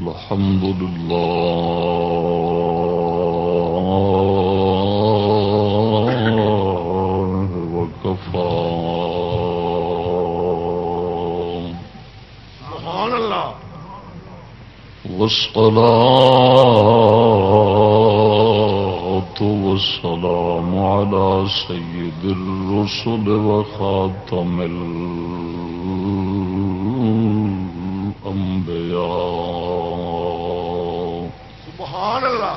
الحمد لله وكفى سبحان الله والصلاة والسلام على سيد الرسل وخاتم الأنبياء سبحان الله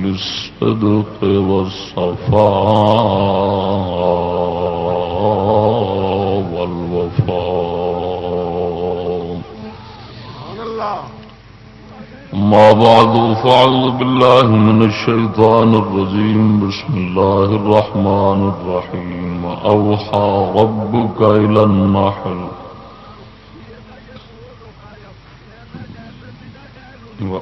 أولي الصدق والصفاء والوفاء. ما بعد، فأعوذ بالله من الشيطان الرجيم. بسم الله الرحمن الرحيم. أوحى ربك إلى النحل.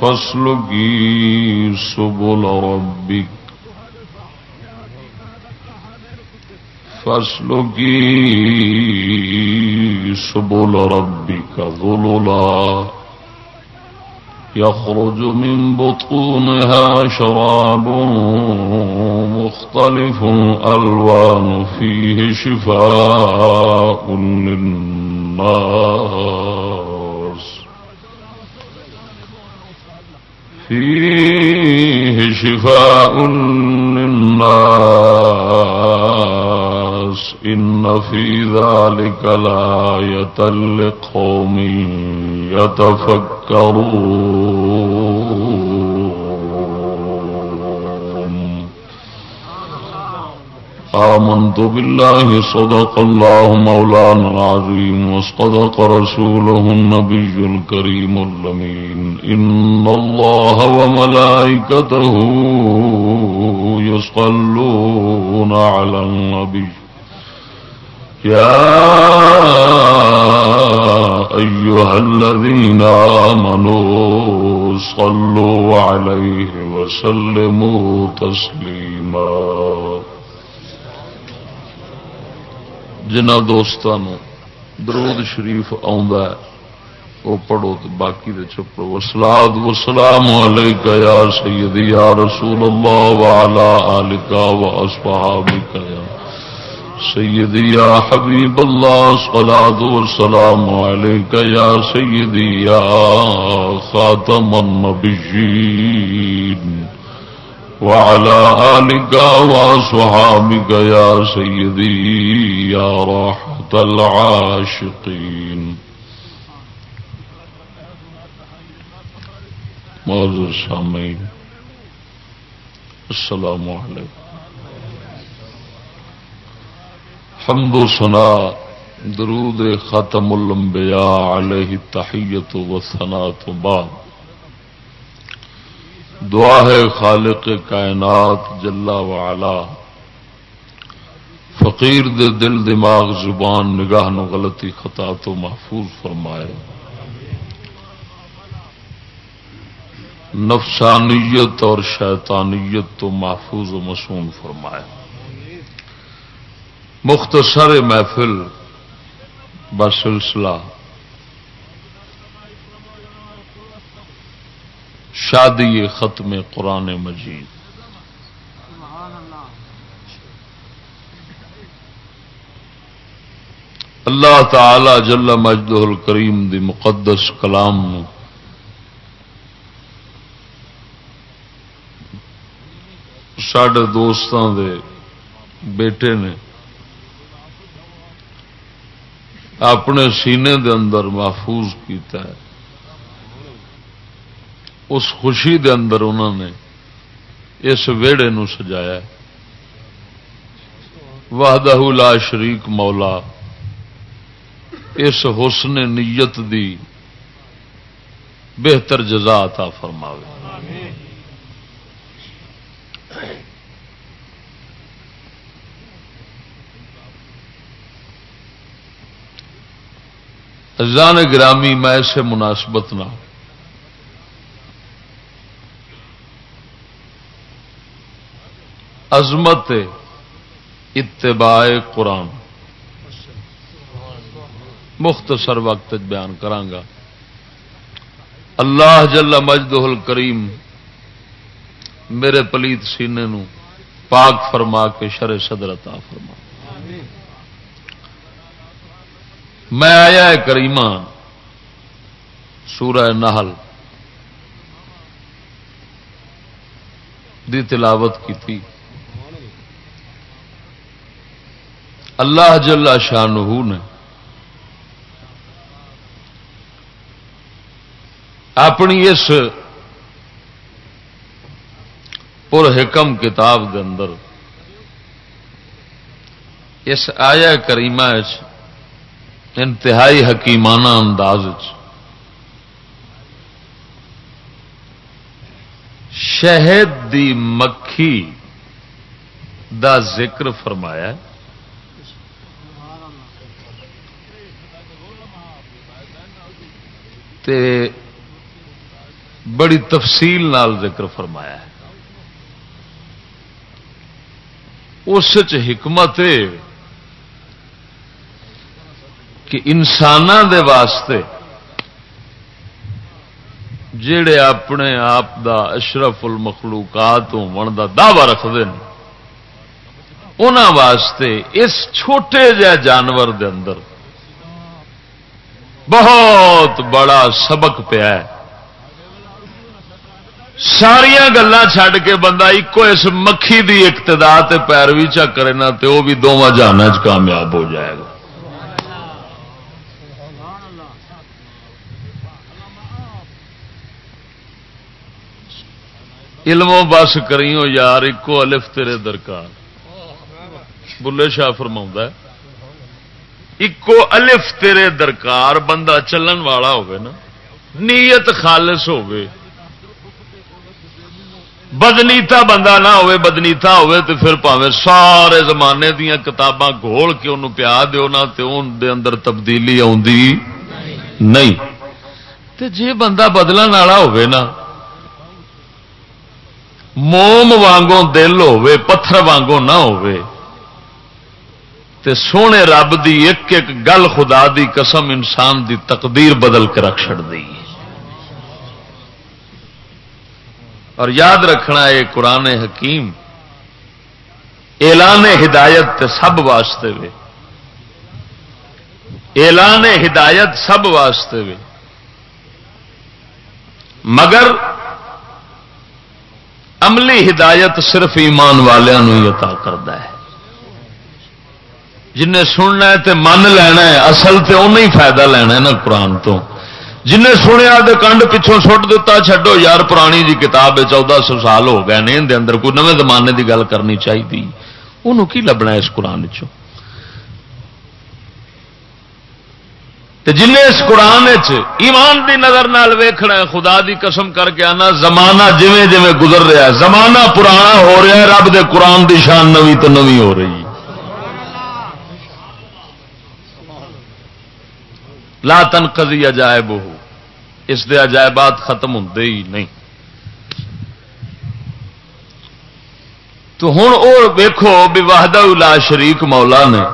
فاسلكي سبل ربك فاسلكي سبل ربك ذللا يخرج من بطونها شراب مختلف ألوان فيه شفاء للناس فيه شفاء للناس. إن في ذلك لآية لقوم يتفكرون. آمنت بالله صدق الله مولانا العظيم وصدق رسوله النبي الكريم اللمين إن الله وملائكته يصلون على النبي. يا أيها الذين آمنوا صلوا عليه وسلموا تسليما. جنہ دوستان درود شریف آندا ہے وہ پڑھو تو باقی دے چپڑو وسلاد وسلام علیکہ یا سیدی، یا رسول اللہ، وعلا آلکہ و اصحابکہ یا سیدی، یا حبیب اللہ، صلاة والسلام علیکہ یا سیدی، یا خاتم النبیین۔ وعلى آلك وصحابك يا سيدي يا راحة العاشقين. معذر سامعين السلام عليكم حمد و سنا درود ختم الانبیاء علیہ التحیت و ثنات بعد. دعا ہے خالق کائنات جلا وعلا۔ فقیر دے دل دماغ زبان نگاہ نو غلطی خطا تو محفوظ فرمائے۔ نفسانیت اور شیطانیت تو محفوظ و مسون فرمائے۔ مختصر محفل بسلسلہ۔ شادی ختم قرآن مجید۔ اللہ تعالی جل مجدہ الکریم دی مقدس کلام نو سڈے دوستوں دے بیٹے نے اپنے سینے دے اندر محفوظ کیتا ہے۔ اس خوشی دے اندر انہوں نے اس ویڑے نو سجایا وحدہ لا شریک مولا، اس حسن نیت دی بہتر جزا عطا فرماوے۔ ازان گرامی میں سے مناسبت نہ عظمت اتباع قرآن۔ مختصر وقت بیان کرانگا اللہ جل مجدہ الکریم میرے پلیت سینے نو پاک فرما کے شر صدر عطا فرما۔ میں آیا ہے کریمہ سورہ نحل دی تلاوت کی تھی۔ اللہ جل شاہ نے اپنی اس پر حکم کتاب دے اندر اس آیا کریمہ انتہائی حکیمانہ انداز شہد دی مکھی دا ذکر فرمایا تے بڑی تفصیل نال ذکر فرمایا ہے۔ اس حکمت کہ انسان دے واسطے جڑے اپنے آپ دا اشرف المخلوقات ہونے کا دعوی رکھتے ہیں انہوں واسطے اس چھوٹے جہ جانور دے اندر بہت بڑا سبق پیا ہے۔ ساریا گلا چھڈ کے بندہ ایکو اس مکھی دی اقتدا پیروی چا کرے نا تو وہ بھی دونوں جانا کامیاب ہو جائے گا۔ علموں بس کری ہو یار ایکو الف تیرے درکار۔ بلے شاہ فرما ایکو الف تیرے درکار بندہ چلن والا نا نیت خالص ہوگی بدنیتا بندہ نہ ہوئے بدنیتا ہوئے تو پھر پاوے سارے زمانے دیا کتاباں گھول کے انہوں پیا دو نہ دے اندر تبدیلی نہیں تے جے بندہ بدلن والا ہوئے نا موم وانگوں دل ہوئے پتھر وانگوں نہ ہوئے تے سونے رب دی ایک ایک گل خدا دی قسم انسان دی تقدیر بدل کے رکھ چڑ دی۔ اور یاد رکھنا ہے قرآن حکیم، اعلان ہدایت سب واسطے وے۔ اعلان ہدایت سب واسطے وے۔ مگر عملی ہدایت صرف ایمان والوں عطا کرتا ہے۔ جنہیں سننا ہے تے من لینا ہے، اصل تے انہیں ہی فائدہ لینا ہے نا قرآن تو۔ جنہیں سنیا تو کنڈ پچھوں سٹ دتا، چھڈو یار پرانی جی کتاب چودہ سو سال ہو گئے نے اندر کوئی نئے زمانے کی گل کرنی چاہیے انہوں کی لبنا اس قرآن چ جن اس قرآن ایمان دی نظر نال ویکھنا ہے، خدا دی قسم کر کے آنا، زمانہ جویں جویں گزر رہا ہے، زمانہ پرانا ہو رہا ہے، رب دے قرآن دی شان نوی تو نوی ہو رہی۔ ہے لا تنقضی عجائب ہو اس دے عجائبات ختم ہوتے ہی نہیں. تو ہوں اور ویکو بھی واہدہ لا شریک مولا نے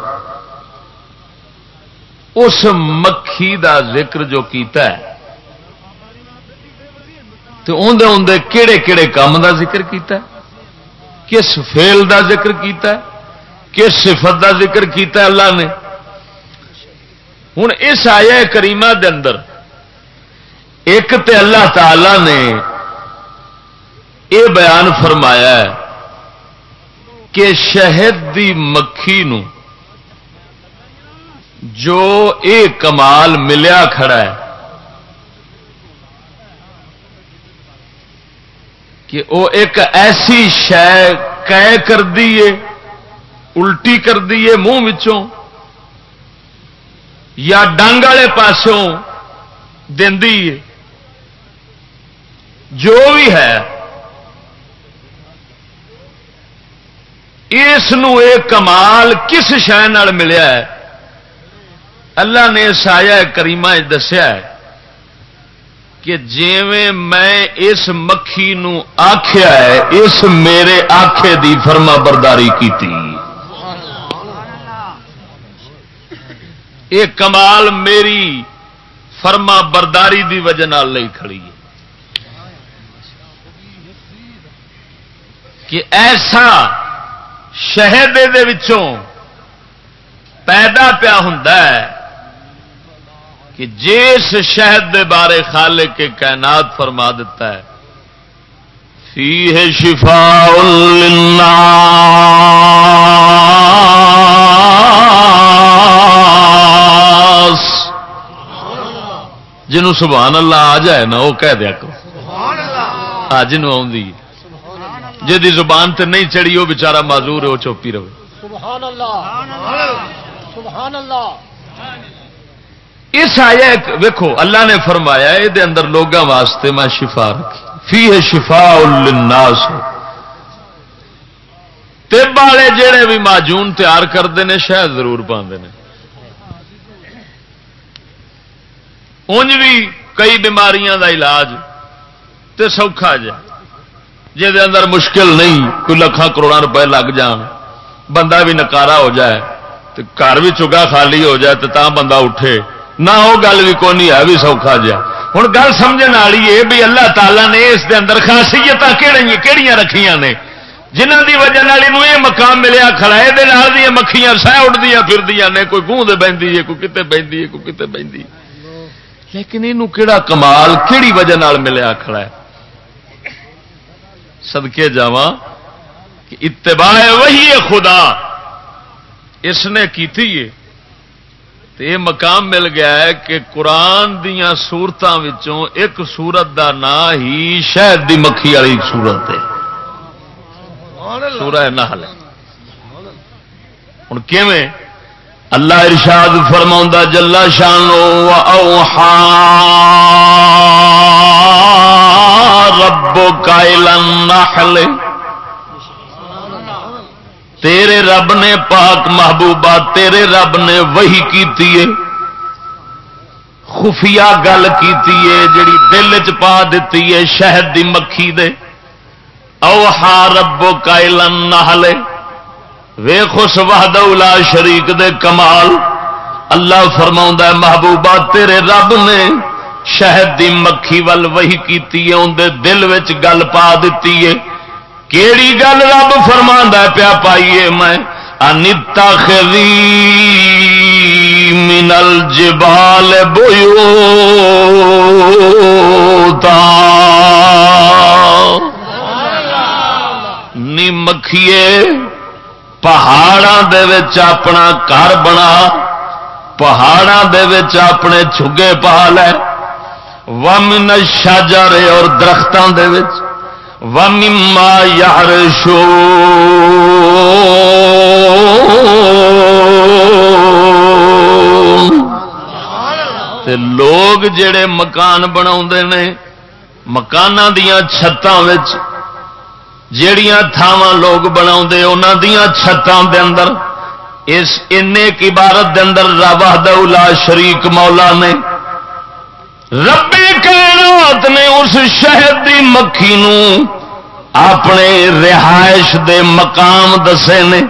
اس مکھی دا ذکر جو کیتا ہے، تو اندر اندر کہڑے کہڑے کام دا ذکر کیتا ہے؟ کس فیل دا ذکر کیتا ہے؟ کس صفت دا ذکر کیتا ہے اللہ نے؟ ہوں اس آیا کریمہ دے اندر ایک تے اللہ تعالی نے یہ بیان فرمایا ہے کہ شہد دی مکھی نو جو اے کمال ملیا کھڑا ہے کہ وہ ایک ایسی شہ کر دیے الٹی کر دیے منہ یا ڈنگ والے پاسوں دی جو بھی ہے، اس کمال کس شہ ملیا ہے؟ اللہ نے سایا کریما دسیا ہے کہ جیویں میں اس مکھی نو آخیا ہے، اس میرے آخے دی فرما برداری کی یہ کمال میری فرما برداری دی وجہ لئی کھڑی ہے۔ کہ ایسا شہد پیدا پیا ہوں کہ جس شہد دے بارے خالے کے کائنات فرما دیتا ہے فی شفا جنہوں سبحان اللہ آ جائے نا وہ کہہ دیا کرو۔ جنوں آ جی زبان تے نہیں چڑی وہ بچارا معذور ہے وہ چوپی رہے۔ سبحان اللہ۔ سبحان اللہ۔ اس آیا ویکو اللہ نے فرمایا یہ اندر لوگوں واسطے میں شفا رکھی۔ فی ہے شفا الناس تب والے جڑے بھی ماجون تیار کرتے ہیں شاید ضرور پاندے ہیں انج بھی کئی بیماریاں دا علاج تے سوکھا جا جہد اندر مشکل نہیں کوئی لکھان کروڑا روپے لگ جان بندہ بھی نکارا ہو جائے تو گھر بھی چگا خالی ہو جائے تو بندہ اٹھے نہ وہ گل بھی کون ہے بھی سوکھا جا ہوں گل سمجھ والی ہے بھی اللہ تعالیٰ نے اس دے اندر خاصیت کہڑی رکھیاں نے جنہ دی وجہ یہ مقام ملیا کھڑا یہ مکھیاں سہ اٹھدیا پھر نے کوئی گوند بہتی ہے کوئی کتنے بہتی ہے کوئی کتنے بہتی لیکن یہ کہڑا کمال کہڑی وجہ ملیا کھڑا ہے؟ سدکے جا اتباع وہی ہے خدا، اس نے کی یہ مقام مل گیا ہے کہ قرآن دیا سورتوں ایک سورت دا نام ہی شہد دی مکھی والی سورت ہے۔ سورہ نحل۔ ہوں کیویں؟ اللہ ارشاد فرما جلا شان ربو کائل تیرے رب نے پاک محبوبہ تیرے رب نے وہی کی خفیہ گل کی جڑی دل چ پا دیتی ہے شہد دی مکھی دے۔ او ہا ربو کائلن نہلے ویخس وحد لا شریک دے کمال۔ اللہ فرما محبوبہ تیرے رب نے شہد دی مکھی ول وہی کی دل گل پا دیتی ہے۔ کیڑی گل رب فرما پیا پائیے میں؟ انتا خری منل جبال بویو نی مکھیے پہاڑا اپنا گھر بنا پہاڑا اپنے چھگے پا لے، ومن شاجر اور درختوں کے ومما يعرشون۔ تے لوگ جڑے مکان بنا مکان دیا چھتان جڑیاں تھاواں لوگ بنا انہوں دیا چھتان دے اندر، اس ان عبارت دے اندر روا دولا شریک مولا نے ربے کائنات نے اس شہر دی مکھی نو اپنے رہائش دے مقام دسے نے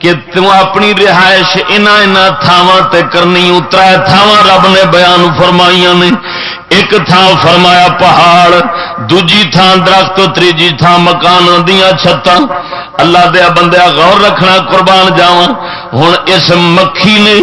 کہ تم اپنی رہائش انہ تھاواں تے کرنی اترا تھاواں رب نے بیان فرمائیاں نے۔ ایک تھان فرمایا پہاڑ دوجی تھان درخت تیجی تھان مکان دیا چھتاں اللہ دیا بندیا غور رکھنا قربان جاواں۔ ہوں اس مکھی نے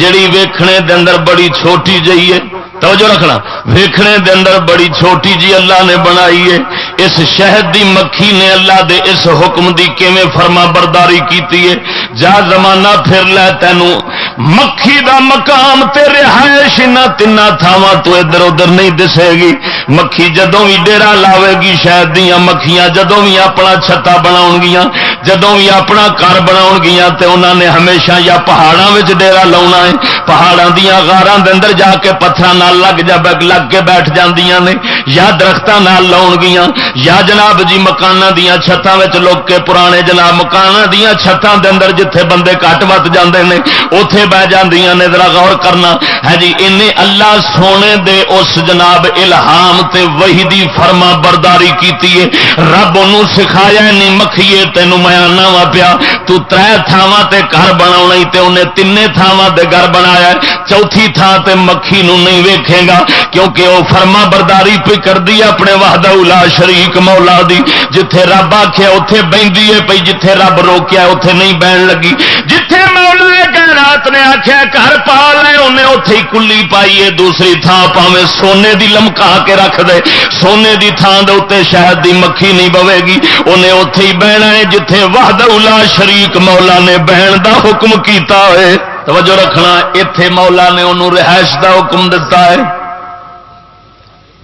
جڑی ویکھنے دے اندر بڑی چھوٹی جی ہے، توجہ رکھنا، ویکھنے دے اندر بڑی چھوٹی جی اللہ نے بنائی ہے۔ اس شہد دی مکھی نے اللہ دے اس حکم دی کیویں فرما برداری کیتی ہے؟ جا زمانہ پھر لے تینوں مکھی دا مقام تے رہائش نہ تین تھاواں تو ادھر ادھر نہیں دسے گی۔ مکھی جدوں بھی ڈیرا لاوے گی شہد دیا مکھیاں جدوں بھی اپنا چھتا بنا گیا جدوں بھی اپنا گھر بنا گیا تے انہاں نے ہمیشہ یا پہاڑاں ڈیرا لاؤنا ہے۔ پہاڑاں دیاں غاراں دے اندر جا کے پتھراں نال لگ جا لگ کے بیٹھ جاندیاں نے۔ یا درختاں نال لاؤن گیاں، یا جناب جی مکاناں دیاں چھتاں وچ لوگ کے پرانے جناب مکاناں دیاں چھتاں دے اندر جتھے بندے کٹ وت جاندے نے، اوتھے بیٹھ جاندیاں نے، ذرا غور کرنا۔ ہے جی انہیں اللہ سونے دے اس جناب الہام تے وہی دی فرما برداری کیتی ہے۔ رب انہوں سکھایا نہیں مکھیے، تینوں میں آنا وا پیا۔ تو ترے تھاواں تے گھر بناونا تے انہیں تین تھاواں تے گھر بنایا ہے۔ چوتھی تھان تے مکھی نو نہیں ویکھے گا، کیونکہ وہ فرما برداری پہ کر دی اپنے وحدہ الا شریک مولا دی۔ جتھے رب آخیا اتے بہتی ہے پی جتھے رب روکیا اتے نہیں بہن لگی۔ جتھے مولا رات نے آخیا گھر پا لے انہیں اتے ہی کلی پائی ہے، دوسری تھان پاوے سونے دی لمکا کے رکھ دے۔ سونے دی تھان دے اتنے شہد دی مکھی نہیں بوے گی۔ انہیں اتے ہی بہنا ہے، جتھے وحدہ الا شریک مولا نے بہن دا حکم کیتا ہے۔ توجہ رکھنا اتے مولا نے انہوں رہائش دا حکم دتا ہے۔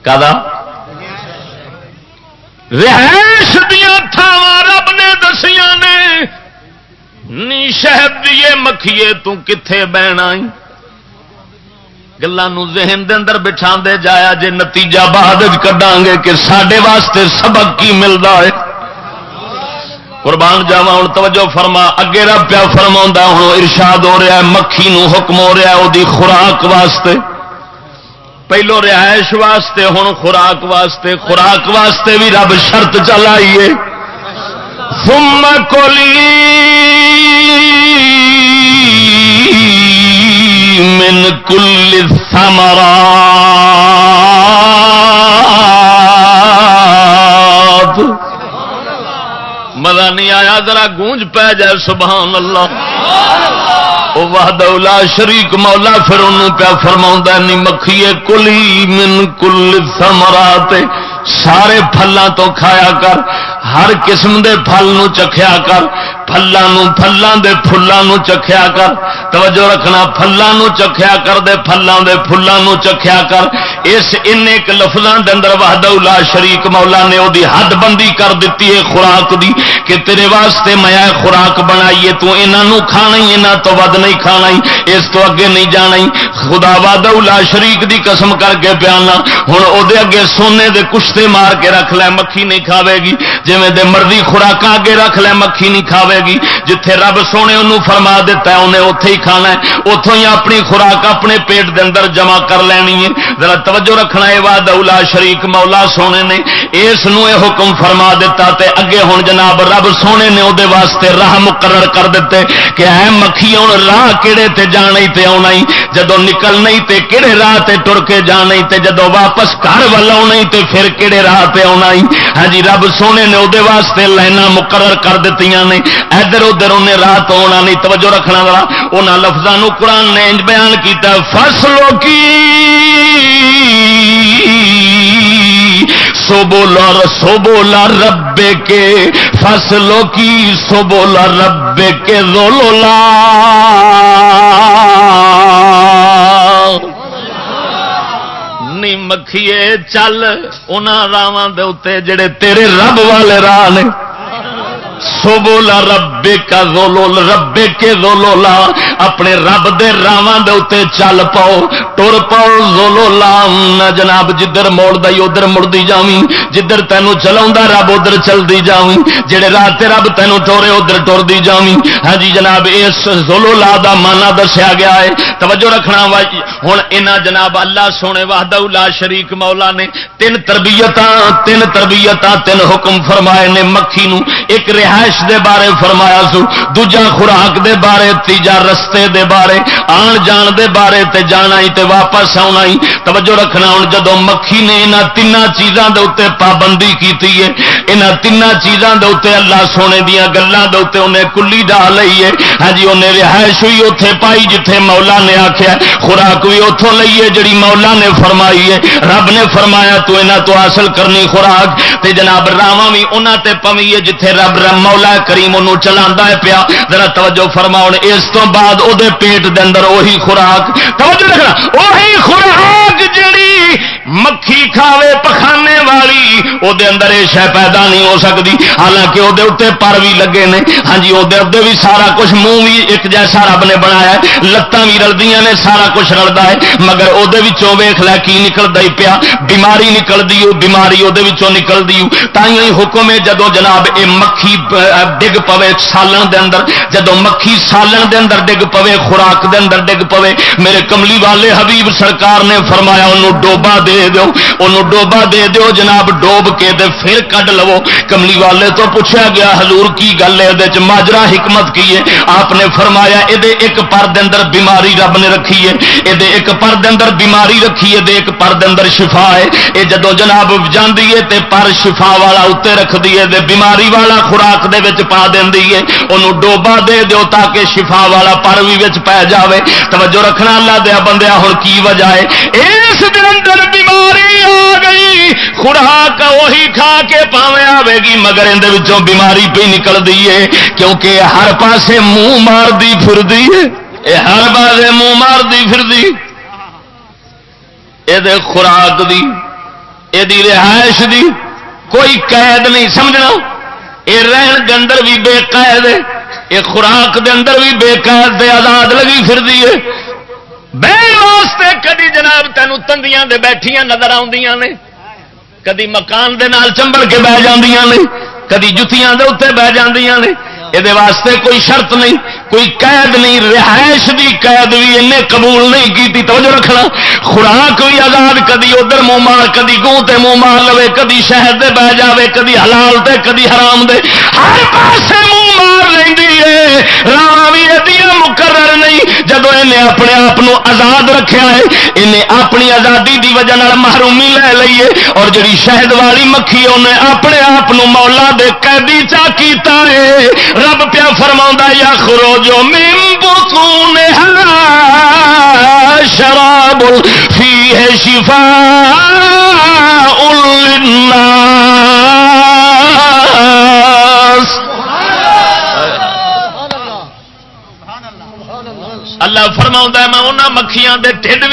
کدا رہائش دیا تھاوا رب نے دسیاں نے۔ نی شہد دیے مکھیے تو کتھے بہنا گلوں ذہن دے اندر بٹھا دے جایا جے نتیجہ بعد کڈا گے کہ سڈے واسطے سبق کی ملتا ہے قربان جاوا ہوں توجہ فرما اگے رب پیا فرما ہوں ارشاد ہو رہا ہے مکھی نو حکم ہو رہا ہے وہ خوراک واسطے پہلو رہائش واسطے ہوں خوراک واسطے خوراک واسطے بھی رب شرط چلائیے ثم کولی من کل سمرا مزہ نہیں آیا، ذرا گونج پہ جائے، سبحان اللہ. وحد اولا شریک مولا پھر انہوں پیا فرما نی مکھیے کلی من کل سمرات سارے پھلوں تو کھایا کر، ہر قسم دے پھل نو چکھیا کر. پھلوں پھلوں دے پھلوں چکھیا کر۔ توجہ رکھنا پھلوں چکھیا کر دے پھلوں دے پھلوں چکھیا کر۔ اس ان ایک لفظوں دے اندر وحد لا شریک مولا نے وہ حد بندی کر دیتی ہے خوراک دی کہ تیرے واسطے میں خوراک بنائیے، تو انہوں کھانا ہی انہوں تو ود نہیں کھانا ہی، اس تو اگے نہیں جانا ہی۔ خدا وحد لا شریک دی قسم کر کے پیانا۔ ہوں وہ اگے سونے دے کشتے مار کے رکھ لے، مکھی نہیں کھاوے گی۔ جی دے مرضی خوراک اگے رکھ لے، مکھی نہیں کھاوے گی۔ جتھے رب سونے انہوں فرما دیتا ہے، انہیں اتے ہی کھانا ہے۔ اتوں ہی اپنی خوراک اپنے پیٹ دے اندر جمع کر لینی ہے۔ ذرا توجہ رکھنا ہے واد اولا شریک مولا سونے نے اس حکم فرما دیتا تے اگے ہوں جناب رب سونے نے وہ واسطے راہ مقرر کر دیتے کہ ہے مکھی ہوں راہ کہڑے تے جانا تے آنا ہی؟ جدو نکلنا تے کہڑے راہ تے ٹر کے جانا تے جدو واپس گھر والا آنا تے پھر کہڑے راہ پہ آنا ہی؟ ہاں جی رب سونے نے وہ واسطے لائن مقرر کر دیتی نے۔ ادھر ادھر انہیں راہ تو آنا نہیں، توجہ رکھنا والا انہوں لفظوں قرآن نے بیان کیا فصلوں کی۔ سو بولا سو بولا ربے کے۔ فصلوں کی سو بولا ربے کے زولولا نہیں مکھیے، چل۔ ان راواں دے جڑے تیرے رب والے راہ نے سوبولا ربے کا زولول ربے کے زولولا اپنے رب دے راواں دے اوتے چل پاؤ، ٹر پاؤ زولولا نہ جناب جدھر موڑ دئی ادھر مڑدی جاویں، جدھر تینو چلاوندا رب ادھر چلدی جاویں، جڑے راہ تے رب تینو ٹورے ادھر ٹردی جاویں۔ ہاں جی جناب، اس زولولا دا معنی دسیا گیا ہے۔ توجہ رکھنا واجی ہن انہاں جناب اللہ سونے وحدہ لا شریک مولا نے تین تربیتاں تین تربیتاں، تین حکم فرمائے نے مکھی نو۔ ایک رہائش دے بارے فرمایا سو، دوجا خوراک دے بارے، تیجا رستے دے بارے، آن جان دے بارے تے جانا ہی تے واپس آنا ہی۔ توجہ رکھنا ہوں جدو مکھی نے یہاں تین چیزوں کے اتنے پابندی کی ہے یہاں تین چیزوں کے اتنے اللہ سونے دیا گلوں کے اتنے انہیں کلی ڈال لی ہے۔ ہاں جی انہیں رہائش ہوئی اتے پائی جتھے مولا نے آخیا خوراک بھی اتوں لئیے جڑی مولا نے فرمائی ہے۔ رب نے فرمایا، تو یہاں تو حاصل کرنی خوراک۔ تے جناب راوا بھی انہوں تے پوی ہے جتھے رب رم مولا کریم انہوں چلا ہے پیا۔ ذرا توجہ فرماؤ اس تو بعد وہ پیٹ دے اندر وہی خوراک۔ توجہ رکھنا وہی خوراک جڑی مکھی کھاوے، پخانے والی وہ اندر یہ شہ پیدا نہیں ہو سکتی حالانکہ وہ پر بھی لگے نے ہاں جی وہ بھی سارا کچھ منہ بھی ایک جیسا رب نے بنایا لتان بھی رلدیاں نے سارا کچھ رلتا ہے مگر وہ ویخ لیا کی نکلتا ہی پیا بیماری نکلتی بیماری وہ نکلتی تھی حکم ہے جدو جناب یہ مکھی ڈگ پوے سالن دے اندر جدو مکھی سالن دے اندر ڈگ پوے خوراک دے اندر ڈگ پوے میرے کملی والے حبیب سرکار نے فرمایا انہوں ڈوبا دے دو انہوں ڈوبا دے دو جناب ڈوب کے دے پھر کڈ لو۔ کملی والے تو پوچھا گیا، حضور کی گل ہے؟ یہ ماجرا حکمت کی ہے؟ آپ نے فرمایا یہ ایک پر اندر بیماری رب نے رکھی ہے۔ یہ ایک پر اندر بیماری رکھی ہے ایک پر اندر شفا ہے۔ یہ جدو جناب جاندی ہے تے پر شفا والا اتنے رکھ دیے دے بیماری والا خوراک دے وچ پا دینی ہے۔ انہوں ڈوبا دے دیو تاکہ شفا والا پر بھی وچ پی جاوے۔ توجہ رکھنا اللہ دیا بندیا ہوں کی وجہ ہے؟ اس دن اندر بیماری آ گئی۔ خوراک وہی کھا کے پاوے آئے گی، مگر اندر بیماری پہ نکل دی ہے، کیونکہ ہر پاسے منہ مار دی پھر دی ہر پاسے منہ مار دی پھر دی یہ خوراک دی، یہ رہائش دی۔ کوئی قید نہیں، سمجھنا؟ یہ رہن کے اندر بھی بے قید ہے، یہ خوراک دے اندر بھی بے قید دے آزاد لگی پھر دی ہے۔ بے واسطے کدی جناب تین تندیاں دے بیٹھیاں نظر آدیاں نے۔ کدی مکان دے نال چمبڑ کے بہ جاندیاں نے، کدی جتیاں دے اتنے بہ جاندیاں نے یہ واسطے کوئی شرط نہیں۔ کوئی قید نہیں، رہائش دی قید بھی انہیں قبول نہیں کی توجہ رکھنا۔ خوراک بھی آزاد، کدی ادھر منہ مار، کدی گوں تے منہ مار لو کدی شہد دے بہ جاوے، کدی حلال تے، کدی حرام دے ہر پاسے منہ مار لینی ہے۔ راہ بھی مقرر نہیں۔ جب انہیں اپنے آپ آزاد رکھا ہے، انہیں اپنی آزادی دی وجہ محرومی لے لیے اور جڑی شہد والی مکھی انہیں اپنے آپ مولا دے قیدی چا کیتا ہے۔ رب پیا فرما یا خرو جو ممبو نے شراب فی ہے شفا اللہ فرما میں انہوں مکھیاں دے ٹھڈ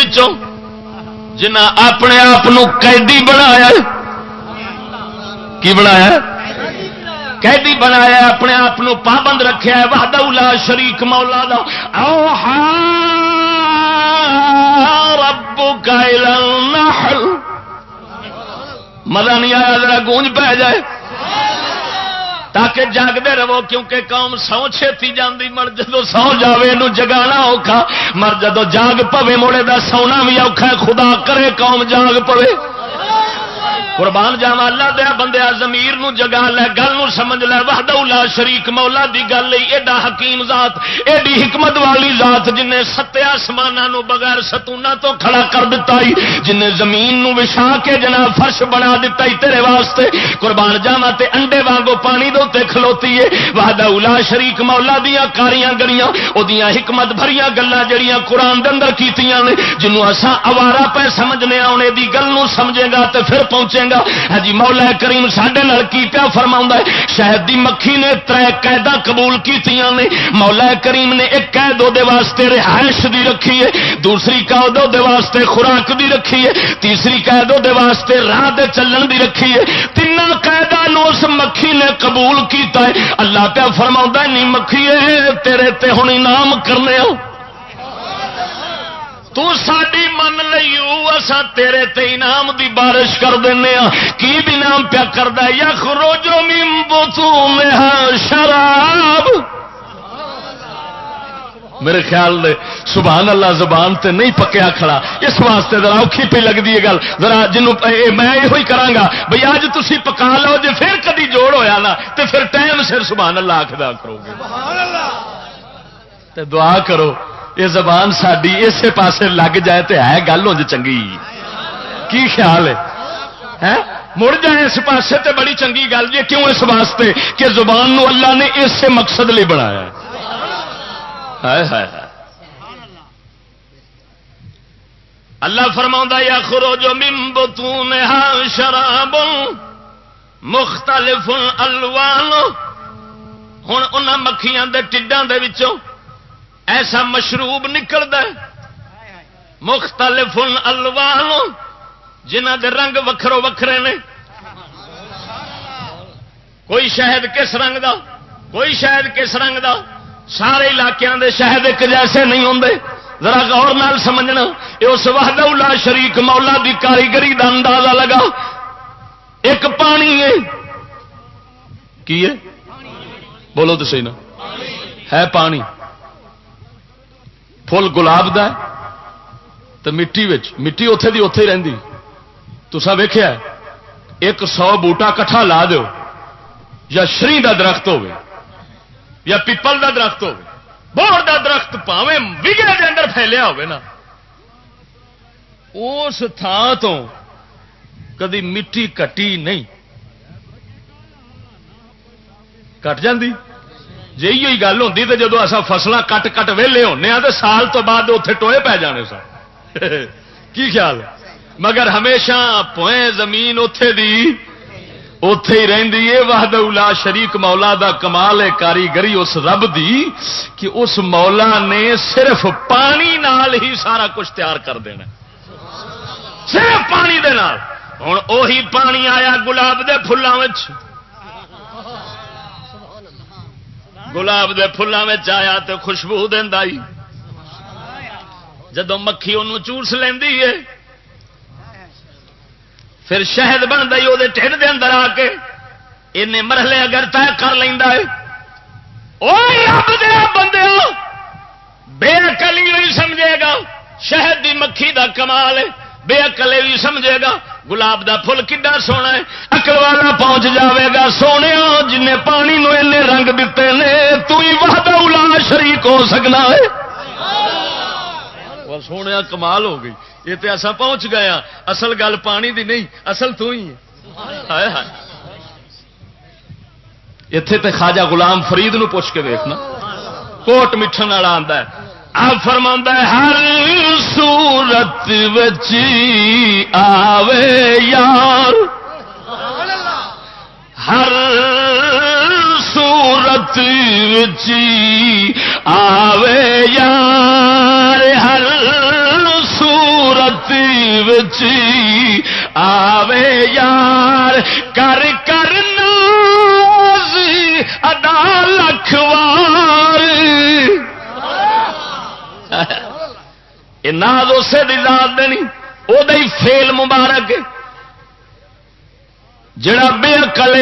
جنہ اپنے آپ قیدی بنایا کی بنایا قیدی بنایا، اپنے آپ پابند رکھا ہے، وحدہ لا شریک مولا دا. اوہا رب کا مزہ نہیں آیا، ذرا گونج پہ جائے. تاکہ جاگتے رہو، کیونکہ قوم سو چھتی جاندی، مر جدو سو جاوے نو جگانا اوکھا. مر جدو جاگ پوے، موڑے دا سونا بھی اوکھا خدا کرے قوم جاگ پوے. قربان جاوا اللہ دیا بندیا زمیر نو جگا لے، گل نو سمجھ لے، وحدہ لا شریک مولا دی گل ایڈا حکیم ذات، ایڈی حکمت والی ذات جن نے ستے آسمان نو بغیر ستونا تو کھڑا کر دیتا ہی جن نے زمین نو وشا کے جنا فرش بنا دیتا ہی تیرے واسطے۔ قربان جاوا تے انڈے وانگو پانی دو تے کھلوتی ہے۔ وحدہ لا شریک مولا دیا کاریاں گریاں او دیاں حکمت بھریاں گلاں جڑیاں قرآن دے اندر کیتیاں نے، جنوں اساں اوارا پہ سمجھنے آنے دی گل نو سمجھے گا تے پھر پہنچ پہنچے گا۔ ہاں جی، مولا کریم سڈے کی پیا فرما ہے؟ شہد دی مکھی نے تر قیدا قبول کی نے۔ مولا کریم نے ایک قید وہ واسطے رہائش دی رکھی ہے، دوسری قید وہ واسطے خوراک دی رکھی ہے، تیسری قید وہ واسطے راہ دے چلن دی رکھی ہے۔ تین قیدا اس مکھی نے قبول کیتا ہے۔ اللہ پیا فرما نہیں مکھی تیرے تے ہوں انعام کرنے ہو تو من لئیو اسا تیرے تے انعام دی بارش کر دینا کی بھی نام پیا کرتا یا خروجو تو شراب۔ میرے خیال دے سبحان اللہ زبان تے نہیں پکیا کھڑا۔ اس واسطے ذرا اوکھی پہ لگتی ہے گل۔ ذرا جنوں میں یہ کرا بھائی اج تھی پکا لو جی پھر کدی جوڑ ہویا نا تو پھر ٹائم سر سبحان اللہ آخر کرو گے۔ دعا کرو۔ یہ زبان ساری اسے پاسے لگ جائے تو ہے گل ہوں چنگی۔ کی خیال ہے؟ مڑ جائے اس پاسے تے بڑی چنگی گل جی کیوں اس واسطے کہ زبان نو اللہ نے اسے مقصد لیے بنایا اللہ فرما یا خرو جو ممبتون شراب مختلف الوان۔ ہوں ان مکھیاں دے ٹڈاں دے وچوں ایسا مشروب نکلتا مختلف الوان جنہ دے رنگ وکھرو وکھرے نے۔ کوئی شہد کس رنگ دا؟ کوئی شہد کس رنگ دا؟ سارے علاقوں دے شہد ایک جیسے نہیں ہوں ذرا غور نال سمجھنا، یہ اس وحدہ اللہ شریک مولا دی کاریگری دا اندازہ لگا۔ ایک پانی ہے۔ کی ہے؟ بولو تو صحیح نا۔ ہے پانی۔ فل گلاب دا تو مٹی مٹی اتے دی اتے ہی رہی تسا ویخیا ایک سو بوٹا کٹھا لا دو یا شری دا درخت ہوے یا پیپل دا درخت ہوے بور دا درخت پاوے وگڑے دے اندر پھیلیا ہوے نا۔ اس تھان تو کدی مٹی کٹی نہیں۔ کٹ جاندی؟ جی ہوئی گل ہوں تو جدو اصا فصل کٹ کٹ ویلے ہونے ہاں تو سال تو بعد اتنے ٹوئے پی جانے سن۔ کی خیال؟ مگر ہمیشہ پوئے زمین اتے دی اتے ہی رہی ہے وحد الا شریک مولا دا کمال ہے کاریگری اس رب دی کہ اس مولا نے صرف پانی نال ہی سارا کچھ تیار کر دینا۔ صرف پانی دے نال۔ ہوں اوہی پانی آیا گلاب دے فلوں گلاب دے فلوں آیا تو خوشبو دینا جدو مکھی انہوں چوس لینی ہے پھر شہد بن گئی وہ ٹھنڈ دے اندر آ کے ان مرحلے اگر طے کر لینا ہے بندے بے کلی نہیں سمجھے گا، شہد دی مکھی دا کمال ہے بے اکلے بھی سمجھے گا۔ گلاب دا پھل کڈا سونا ہے؟ اکل والا پہنچ جاوے گا سونے جن پانی نو این رنگ دیتے نے تو ہی وحدہ الا شریک ہو سکنا ہے۔ سونے کمال ہو گئی۔ یہ تو ایسا پہنچ گیا اصل گل پانی دی نہیں اصل تو ہی ہے۔ اتے تے خواجہ غلام فرید نو پوچھ کے دیکھنا کوٹ مٹھن والا آتا ہے۔ آپ فرما ہر سورت بچی آوے یار۔ ہر سورت بچی آوے یار۔ ہر سورت بچی آوے یار۔ کر کر ناز ادا لکھوار ناز اسے دی ذات دینی وہ فیل مبارک جڑا بے اکل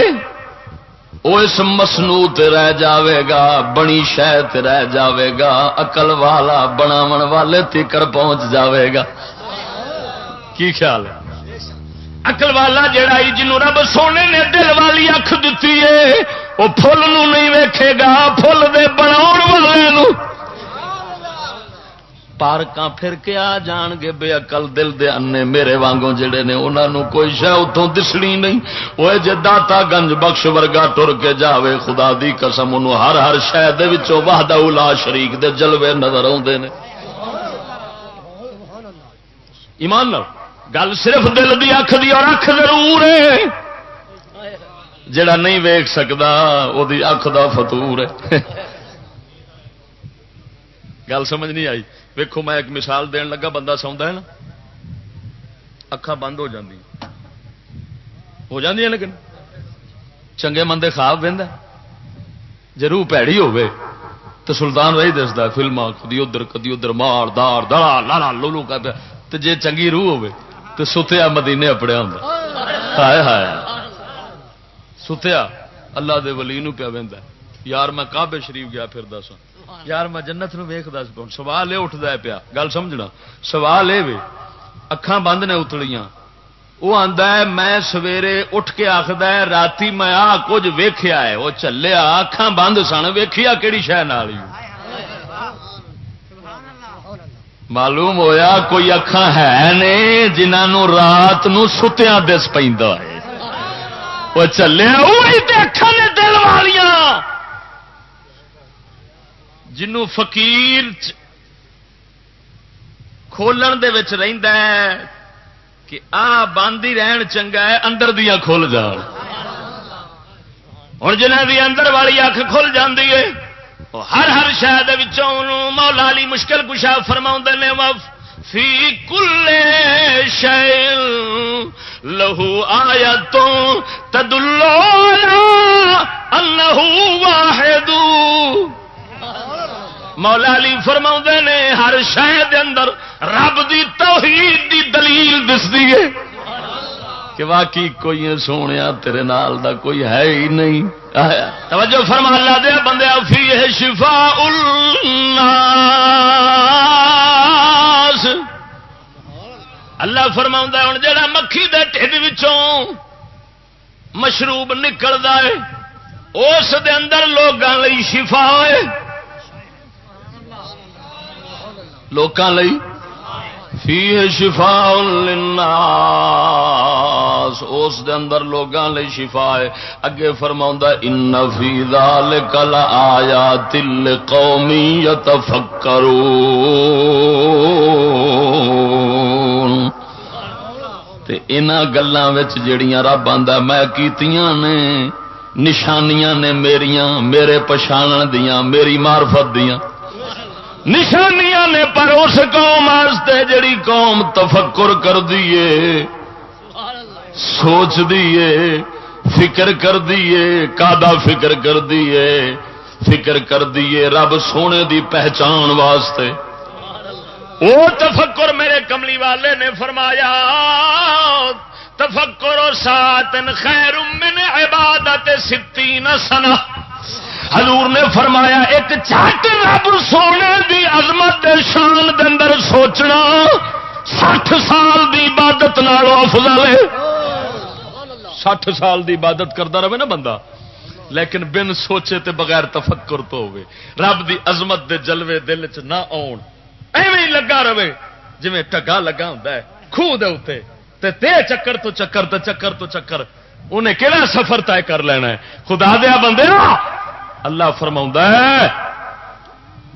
وہ اس مسنو رہ جاوے گا، بنی شہ رہ جاوے گا اقل والا بناو والے تکر پہنچ جاوے گا۔ کی خیال ہے؟ اقل والا جڑا جنوں رب سونے نے دل والی اکھ دیتی ہے، وہ فل نہیں ویکھے گا فل دے بنا والے پارک پھر کے آ جان گے بے اقل دل دے انے میرے وانگوں جڑے نے انہوں کوئی شہ اتوں دسنی نہیں وہ جی داتا گنج بخش ورگا ٹر کے جاوے خدا دی قسم انہوں ہر ہر شہ وحدہ الا شریک دے جلوے نظر آتے ہیں ایمان لو گل صرف دل دی اکھ دی اور اکھ ضرور ہے جڑا نہیں ویک سکتا وہ اکھ دا فتور ہے گل سمجھ نہیں آئی ویکو میں ایک مثال دین لگا، بندہ سوندا ہے نا؟ اکھا بند ہو جاندی۔ ہو جاندی ہے لیکن؟ چنگے مندے خواب وہدا جی روح پیڑی ہوے تو سلطان رہی دستا فلما کدی ادھر کدی ادھر، مار، دار، دڑا لالا لولو کرتا تو جے چنگی روح ہوے تو ستیا مدینے اپڑیا ہوں ہائے ہائے۔ ستیا، اللہ دے ولی نو پیا وہدا یار، میں کعبے شریف گیا پھر دسا یار میں جنت نو ویخ دس پاؤں سوال یہ اٹھتا ہے پیا گل سمجھنا سوال یہ اکھان بند نے اتلیاں وہ آتا ہے میں سویرے اٹھ کے آخد رات میں آ کچھ ویخیا ہے وہ چلیا اکھان بند سن ویخیا کہڑی شہ نال معلوم ہویا کوئی اکھان ہے نے جنہوں رات نو ستیا دس پہ وہ چلے وہی اکھان نے دل والیاں جنوں فقیر کھولن دے وچ رہندا ہے کہ آ بند ہی رہن چنگا ہے، اندر دیا کھل جان۔ ہوں جنہ دی اندر والی اکھ کھل جاندی ہے وہ ہر ہر شہد مولا علی مشکل کشا فرما نے، وف فی کل شیل لہو آیا تو تدلو انہو واحدو مولا علی فرما نے، ہر شہر اندر رب دی توحید دی دلیل دستی ہے۔ کہ واقعی کوئی سونے تیرے نال دا کوئی ہے ہی نہیں۔ آیا۔ توجہ فرما، اللہ دیا بندے، فی ہے شفا الناس۔ اللہ فرما ہوں جڑا مکھی دے ٹھڈ وچوں مشروب نکلتا ہے، اس دے اندر لوگوں شفا ہوئے لوکاں لئی فی شفا للناس، اس دے اندر لوگاں لئی شفا ہے۔ اگے فرماؤں ان فی ذالک لآیات لقوم یتفکرون تے انہاں گلاں وچ جڑیاں رب آندا میں کیتیاں نے، نشانیاں نے میریاں، میرے پچھانن دیاں، میری معرفت دیاں۔ نشانیاں نے، پر اس قوم واسطے جڑی قوم تفکر کر دیے سوچ دیے فکر کر دیے کادا فکر کر دیے فکر کر دیے رب سونے دی پہچان واسطے۔ وہ تفکر میرے کملی والے نے فرمایا، تفکر و ساتن خیر من عبادت ستین سنہ۔ حضور نے فرمایا، ایک چٹ رب سونے دی عظمت دے شان دے اندر سوچنا، سٹھ سال دی عبادت نالوں افضل ہے۔ سٹھ سال دی عبادت کرتا رہے نا بندہ۔ لیکن بن سوچے تے بغیر تفکر تو ہوئے۔ رب دی عظمت دے جلوے دل چ نہ آن ایویں لگا رہے جی ٹگا لگا ہوں خوہ دے اتنے تے تے چکر تو چکر، تے چکر تو چکر۔ انہیں کہڑا سفر طے کر لینا ہے؟ خدا دیا بندے نا اللہ فرما ہے،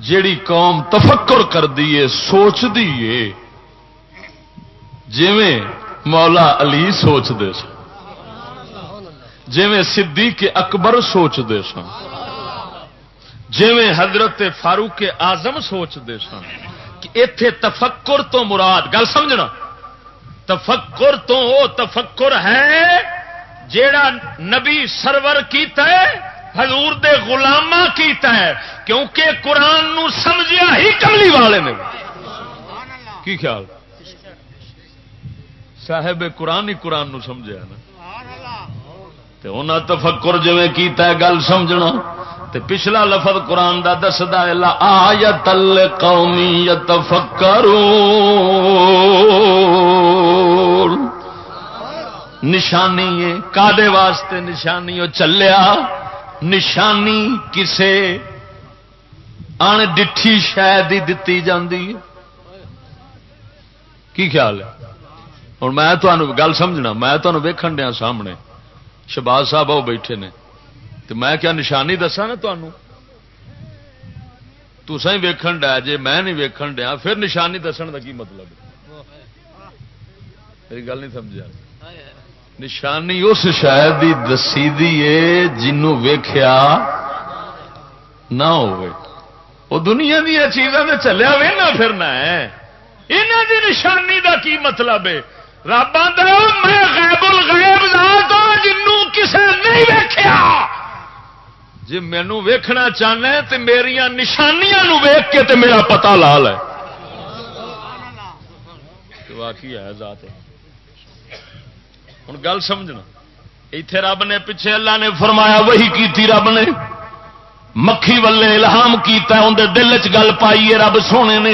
جیڑی قوم تفکر کر دیے سوچ دیے جویں مولا علی سوچتے سن جویں صدیق اکبر سوچتے سن جویں حضرت فاروق آزم سوچتے سن، کہ اتے تفکر تو مراد، گل سمجھنا، تفکر تو وہ تفکر ہے، جیڑا نبی سرور کیتا ہے حضور دے غلامہ کیتا ہے کیونکہ قرآن نو سمجھیا ہی کملی والے نے۔ کی خیال؟ صاحب قرآن ہی قرآن نو سمجھیا نا۔ تے انہاں تفکر جویں کیتا ہے گل سمجھنا۔ تے پچھلا لفظ قرآن دا دسدا ہے لا آیت القومی یتفکرون۔ نشانی ہے کادے واسطے نشانی وہ چلیا۔ نشانی کسے ان ڈٹھی شاید ہی دتی جاندی کی خیال ہے؟ ہوں میں تمہیں گل سمجھنا، میں تمہیں ویکھن دیا سامنے۔ شباز صاحب وہ بیٹھے نے۔ تو میں کیا نشانی دسا نا تمہوں تسا ہی ویکھن ڈیا جے میں نہیں ویکھن ڈیا پھر نشانی دسن کا کی مطلب میری گل نہیں سمجھا نشانی اس شاید دی دسی دی ہے جنوں ویکھیا نہ ہوئے۔ وہ دنیا دیا چیزوں میں چلیا وے نہ پھرنا ہے۔ یہاں دی نشانی دا کی مطلب ہے؟ رب آدھا میں غیب الغیب ذات ہوں جنوں کسے نہیں ویکھیا۔ جی مینو ویکھنا چاہنا ہے تو میرا نشانیاں نو ویخ کے تے میرا پتا لال ہے۔ واقعی ہے ذات۔ ہے ہوں گل سمجھنا۔ اتے رب نے پیچھے اللہ نے فرمایا وہی کی رب نے۔ مکھی ولے الہام کیتا اندر دل چ گل پائی ہے، رب سونے نے۔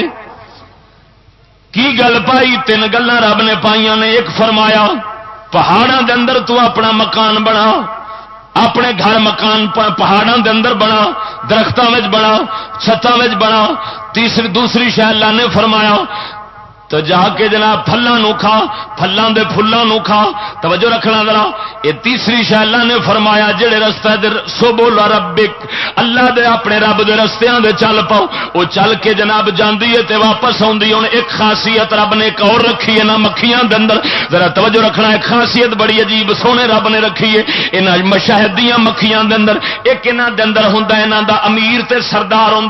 کی گل پائی؟ تین گلا رب نے پائیا نے۔ ایک فرمایا پہاڑوں دے اندر تو اپنا مکان بنا۔ اپنے گھر مکان پہاڑوں دے اندر بنا۔ درختوں میں بنا چھتوں میں بنا۔ تیسری، دوسری شہ اللہ نے فرمایا تو جا کے جناب فلوں کھا فلوں دے فلوں کھا۔ توجہ رکھنا ذرا۔ یہ تیسری شہ اللہ نے فرمایا جہے رستے سو بولا ربک، اللہ دے اپنے رب دے رستیاں دے چل پاؤ وہ چل کے جناب جاندی ہے تے واپس آندی ہوں ایک خاصیت رب نے ایک اور رکھی ہے نہ مکھیاں دے اندر۔ ذرا توجہ رکھنا، ایک خاصیت بڑی عجیب سونے رب نے رکھی ہے۔ یہاں مشاہد دیا مکھیاں دے اندر۔ ایک یہاں دے اندر ہوں یہاں دا امیر تے سردار ہوں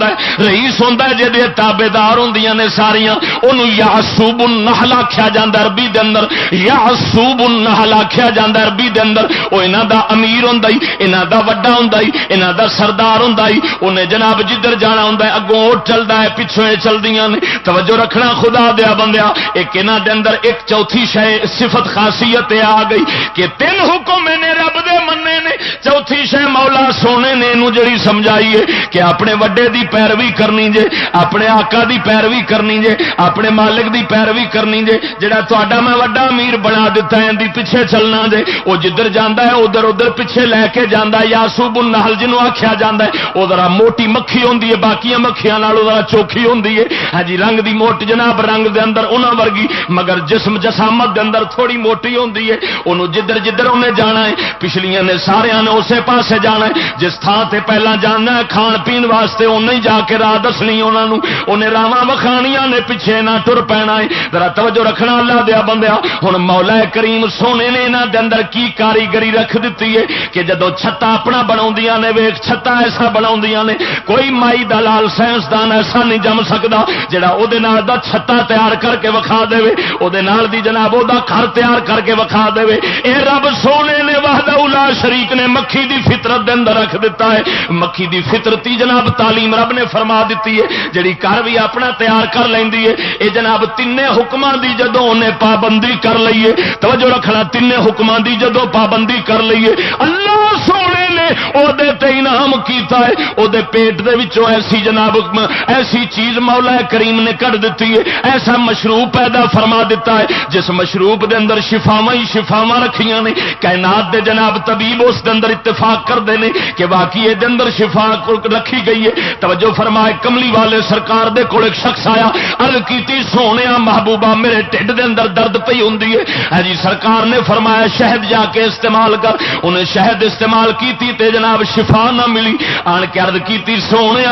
رئیس ہوں جہے تابے دار ہوں نے ساریاں انہوں یاس سوب النحل آخیا جا عربی دے اندر یا سوب النحل آخیا جا عربی دے اندر۔ وہ انہوں دا امیر ہوں انہوں دا وڈا ہوں انہوں دا سردار ہوں انہیں جناب جدھر جانا ہوں اگوں وہ چلتا ہے، پچھوں یہ چلتی نے۔ توجہ رکھنا خدا دیا بندیا ایک انہوں دے اندر ایک چوتھی شہ صفت خاصیت آ گئی کہ تین حکم نے رب دے مننے نے۔ چوتھی شہ مولا سونے نے انہوں جڑی سمجھائی ہے کہ اپنے وڈے دی پیروی کرنی جے، اپنے آقا دی پیروی کرنی جے، اپنے مالک دی پیروی کرنی جے، جڑا تا میں وڈا امیر بنا دتا ہے دی پیچھے چلنا جے وہ جدھر جانا ہے، ادھر ادھر پیچھے لے کے جانا یا سوب نہل جنوب آخیا جا ہے وہ ذرا موٹی مکھی ہوں باقی مکھیاں ذرا چوکھی ہوں ہاں جی رنگ دی موٹ جناب، رنگ دے اندر انہوں ورگی، مگر جسم جسامت دے اندر تھوڑی موٹی ہوں انہوں جدھر جدھر انہیں جانا ہے، پچھلیاں نے سارے نے اسی پاسے جانا ہے۔ جس تھان سے پہلے جانا ہے، کھان پین واسطے انہیں جا کے راہ دسنی انہوں انہیں راوا وکھانیاں نے پیچھے نہ تر پینا ہے۔ ذرا توجہ رکھنا اللہ دیا بندیا۔ ہوں مولا کریم سونے نے یہاں دے اندر کی کاریگری رکھ دیتی ہے کہ جدو چھتا اپنا بنا نے ویخ چھتا ایسا بنا نے، کوئی مائی دلال سائنسدان ایسا نہیں جم سکتا جڑا وہ چھتا تیار کر کے وکھا دے۔ وہ دی جناب وہ گھر تیار کر کے وکھا دے۔ اے رب سونے نے وحدہ الا شریک نے مکھی دی فطرت دے اندر رکھ دیتا ہے۔ مکھی دی فطرتی جناب تعلیم رب نے فرما دیتی ہے۔ جڑی گھر بھی اپنا تیار کر لینی ہے یہ جناب تین حکم دی جدو انہیں پابندی کر لیے توجہ رکھنا تین حکم دی جدو پابندی کر لیے اللہ سونے نے وہ انعام کیتا ہے۔ وہ پیٹ دے وچوں ایسی جناب، ایسی چیز مولا کریم نے کر دیتی ہے۔ ایسا مشروب پیدا فرما دیتا ہے، جس مشروب دے اندر شفاوا ہی شفاوا رکھیاں نے۔ کائنات دے جناب طبیب اس دے اندر اتفاق کرتے ہیں کہ باقی یہ اندر شفا رکھی گئی ہے۔ توجہ فرمائے، کملی والے سرکار دے کول ایک شخص آیا ارد کی سونے محبوبہ میرے ٹھڈ دے اندر درد پی ہوں ہاں جی سرکار نے فرمایا شہد جا کے استعمال کر۔ انہیں شہد استعمال کی تے جناب شفا نہ ملی۔ آن کے ارد کی سونے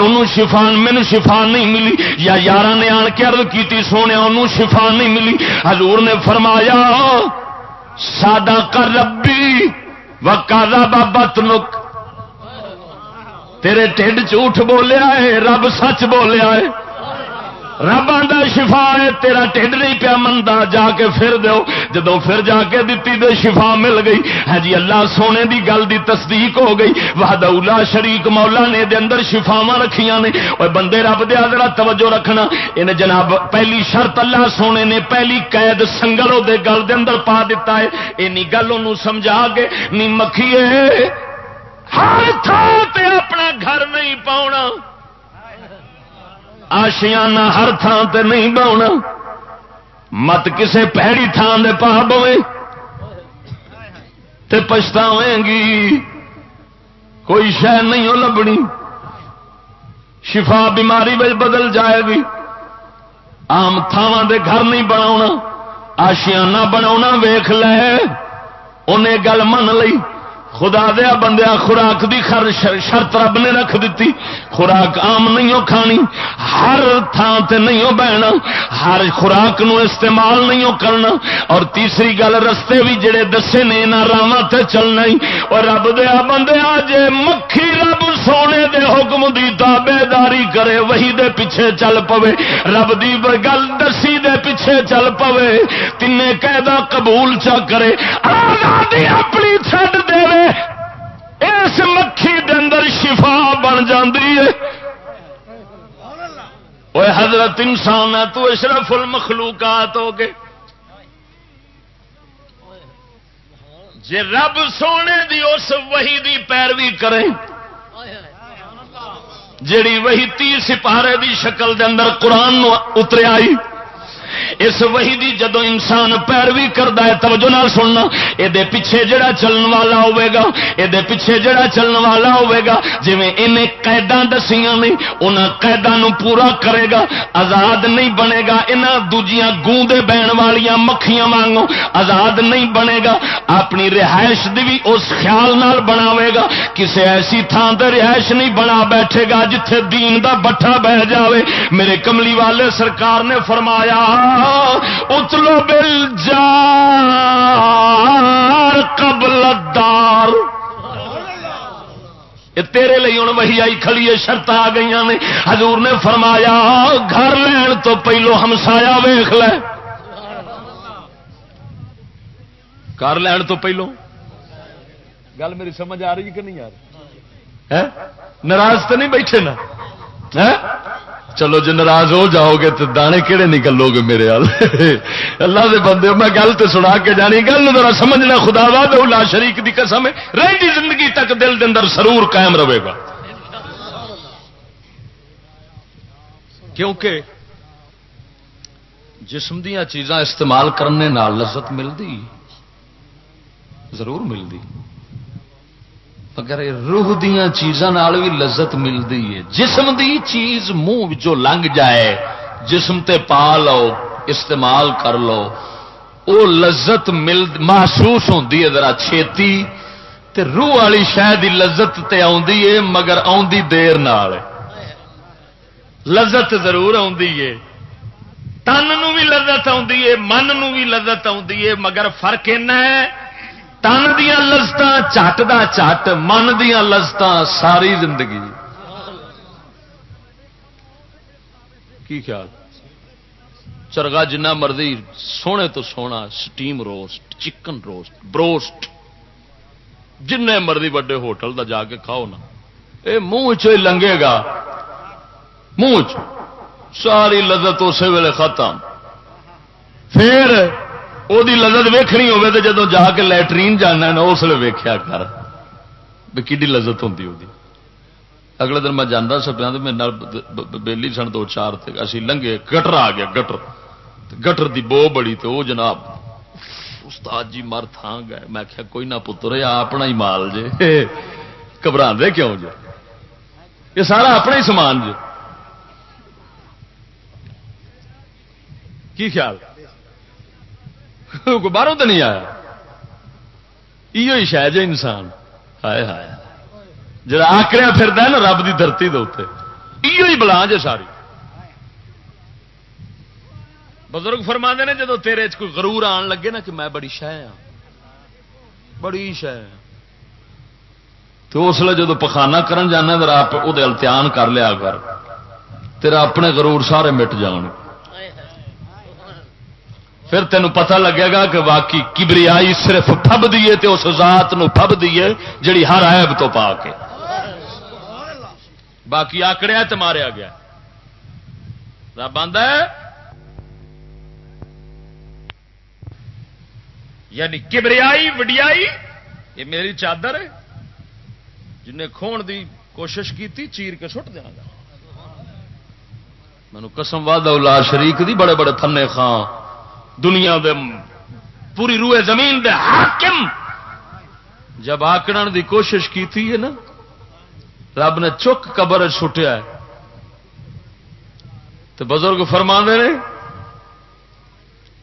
انہوں شفا مینو شفا نہیں ملی۔ یا یار نے آن کے ارد کی سونے انہوں شفا نہیں ملی۔ حضور نے فرمایا، سادہ کر ربی وکالا بابا تنک۔ تیرے ٹھڈ جھوٹ بولیا ہے، رب سچ بولیا ہے۔ رب آدھا شفا ہے، تیرا ٹھڈ نہیں پیا منتا جا کے پھر دو جدو پھر جا کے دیتی تو شفا مل گئی۔ ہے جی اللہ سونے دی گل دی تصدیق ہو گئی۔ وہدلا شریک مولا نے دے اندر شفاوا رکھیاں نے۔ اور بندے رب دیا ذرا توجہ رکھنا۔ ان جناب، پہلی شرط اللہ سونے نے پہلی قید سنگل وہ گل دے اندر پا دیتا ہے۔ اینی گل انہوں سمجھا کے نی مکھیے ہر تھان اپنا گھر نہیں پاؤنا۔ آشیانہ ہر تھان تے نہیں بونا مت کسے پیڑی تھان دے پا بوے۔ تے پچھتاویں گی۔ کوئی شہ نہیں ہو لبنی۔ شفا بیماری بچ بدل جائے گی۔ آم تھاواں دے گھر نہیں بنا آشیانہ بنا ویخ لے۔ انہیں گل من لئی۔ خدا دیا بندیا خوراک دی خر شرط رب نے رکھ دیتی۔ خوراک آم نہیں ہو کھانی، ہر تھان تے نہیں ہو بہنا، ہر خوراک نو استعمال نہیں ہو کرنا۔ اور تیسری گل، رستے بھی جڑے دسے نے نہ راوا تے چلنا ہی۔ اور رب دیا بندیا جے مکھی رب سونے دے حکم دی تابے داری کرے، وہی دے پیچھے چل پوے۔ رب دی گل دسی دے پیچھے چل پوے۔ تین قیدا قبول چا کرے۔ آزادی اپنی چھڈ دے اس مکھی دے اندر شفا بن جاندی ہے۔ وہ حضرت انسان ہے، تو اشرف المخلوقات ہو گئے۔ جی رب سونے دی اس وہی دی پیروی کرے، جیڑی وہی تی سپارے دی شکل دے اندر قرآن اتر آئی اس وہی دی جدو انسان پیروی کرتا ہے، توجہ نال سننا۔ یہ پیچھے جڑا چلن والا ہوے گا یہ پیچھے جڑا چلن والا ہوے گا جی انہیں قیداں دسیاں نہیں انہاں قیداں نو پورا کرے گا، آزاد نہیں بنے گا۔ انہاں دوجیاں گوندے بہن والیاں مکھیاں وانگوں آزاد نہیں بنے گا۔ اپنی رہائش دی بھی اس خیال نال بناوے گا۔ کسے ایسی تھان تے رہائش نہیں بنا بیٹھے گا جتھے دین دا بٹھا بہ جاوے۔ میرے کملی والے سرکار نے فرمایا اتلو بل جار قبل دار تیرے لیے ہوں وہی آئی کھڑی ہے شرط آ گئی نے۔ حضور نے فرمایا، گھر لین تو پہلو ہمسایا ویخ لے۔ گھر لین تو پہلو۔ گل میری سمجھ آ رہی کہ نہیں آ رہی؟ ناراض تو نہیں بیٹھے نا؟ چلو جی ناراض ہو جاؤ گے تو دانے کہڑے نکلو گے میرے حال اللہ دے بندے، میں گل تو سنا کے جانی، گل ذرا سمجھنا خدا وا لا شریک دی قسم ہے۔ رہی زندگی تک دل دے اندر سرور قائم رہے گا۔ کیونکہ جسم دیا چیزاں استعمال کرنے نال لذت ملتی ضرور ملتی مگر روح دیا چیزاں بھی لذت ملتی ہے۔ جسم دی چیز منہ جو لنگ جائے، جسم تے پا لو، استعمال کر لو، او لذت مل، محسوس ہوتی ہے ذرا چھیتی، تے روح والی شاید لذت تے آدھی ہے، مگر آدھی دیر نال۔ لذت ضرور آدھی ہے۔ تن بھی لذت آدھی ہے، من بھی لذت آدھی ہے، مگر فرق ایسا ہے تن دیا لذت چٹ دا چٹ، من دیا لذت ساری زندگی۔ کی خیال؟ چرگا جنہ مرضی سونے تو سونا، steam roast, chicken roast, broast. جن مرضی وڈے ہوٹل دا جا کے کھاؤ نا۔ اے منہ چ لنگے گا۔ منہ چ ساری لذت اسی ویلے ختم۔ پھر وہ لذت ویخنی ہوے تو جدو جا کے لٹرین جانا نا اس لیے ویخیا کر کہ لذت ہوتی وہ اگلے دن میں جانا سا پیا تو میرے بہلی سن دو چار اسی لنگے گٹر آ گیا گٹر گٹر دی بو بڑی تو وہ جناب استاد جی مر تھان گئے میں کیا کوئی نہ پتر اپنا ہی مال جے گھبرا دے کیوں جی یہ سارا اپنا ہی سامان جی کی خیال باہروں تو نہیں آیا؟ یہ شاید جی انسان۔ ہائے ہائے۔ جا آکریا پھر نا، رب کی دھرتی دے بلا جے ساری۔ بزرگ فرما نے جدو تیرے کوئی غرور آن لگے نا کہ میں بڑی شہ ہاں۔ بڑی شہ ہاں۔ تو اس لیے جدو پخانا کرن جانا تو آپ وہ التیان کر لیا کر۔ تیرا اپنے غرور سارے مٹ جان پھر تینوں پتہ لگے گا کہ واقعی کبریائی صرف پب دیے تے اس ذات نو پب دیے جڑی ہر عیب تو پا کے باقی آکڑیا تو ماریا گیا۔ رب آدھا یعنی کبریائی، وڈیائی، یہ میری چادر ہے۔ جنہیں کھون دی کوشش کی چیر کے سٹ دیا گا۔ مینو قسم واد شریک دی، بڑے بڑے تھنے خان دنیا دے پوری روئے زمین دے حاکم۔ جب آکڑ دی کوشش کی تھی ہے نا، رب نے چک قبر چھٹیا ہے۔ تو بزرگ فرما نے،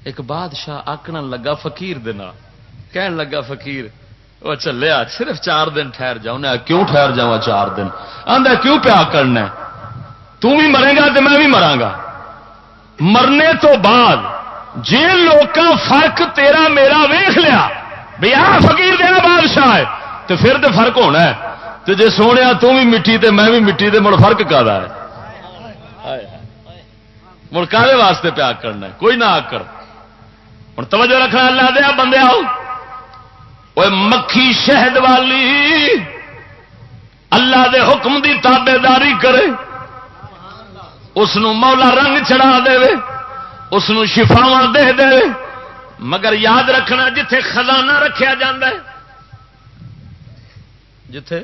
ایک بادشاہ آکڑ لگا فقیر دینا کہن لگا فقیر وہ چلیا اچھا صرف چار دن ٹھہر جاؤ۔ کیوں ٹھہر جا چار دن؟ آدھا کیوں پیا کرنا بھی مرے گا تو میں بھی مرا گا۔ مرنے تو بعد جی لوگ فرق تیرا میرا ویخ لیا بھی آ فقیر دینا بادشاہ ہے تو پھر تو فرق ہونا ہے۔ تو جی سونے بھی مٹی تے میں بھی مٹی تے مڑ فرق کا ہے۔ مڑ کالے واسطے پیا کرنا ہے؟ کوئی نہ آکر ہوں توجہ رکھنا اللہ دیا بندے آؤ۔ وہ مکھی شہد والی اللہ دے حکم دی تابے داری کرے۔ اس مولا رنگ چڑھا دے اس شفاوا دے دے مگر یاد رکھنا جتھے خزانہ رکھیا جا جتھے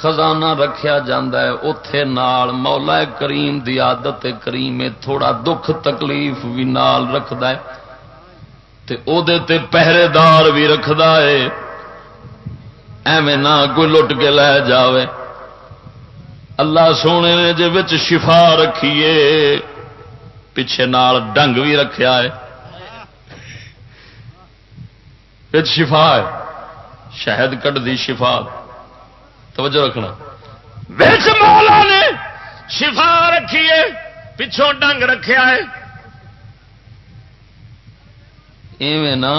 خزانہ رکھیا جاندہ ہے اتے نال مولا کریم دی عادت کریم تھوڑا دکھ تکلیف بھی نال رکھد ہے۔ تے او دے تے پہرے دار بھی رکھدا ہے۔ ایویں نہ کوئی لٹ کے لے جاوے۔ اللہ سونے نے جے وچ شفا رکھیے پیچھے نال ڈنگ بھی رکھیا ہے۔ شفا ہے۔ شہد کٹ دی شفا۔ توجہ رکھنا۔ مولا نے شفا رکھیے پچھوں ڈنگ رکھیا ہے۔ ایویں نا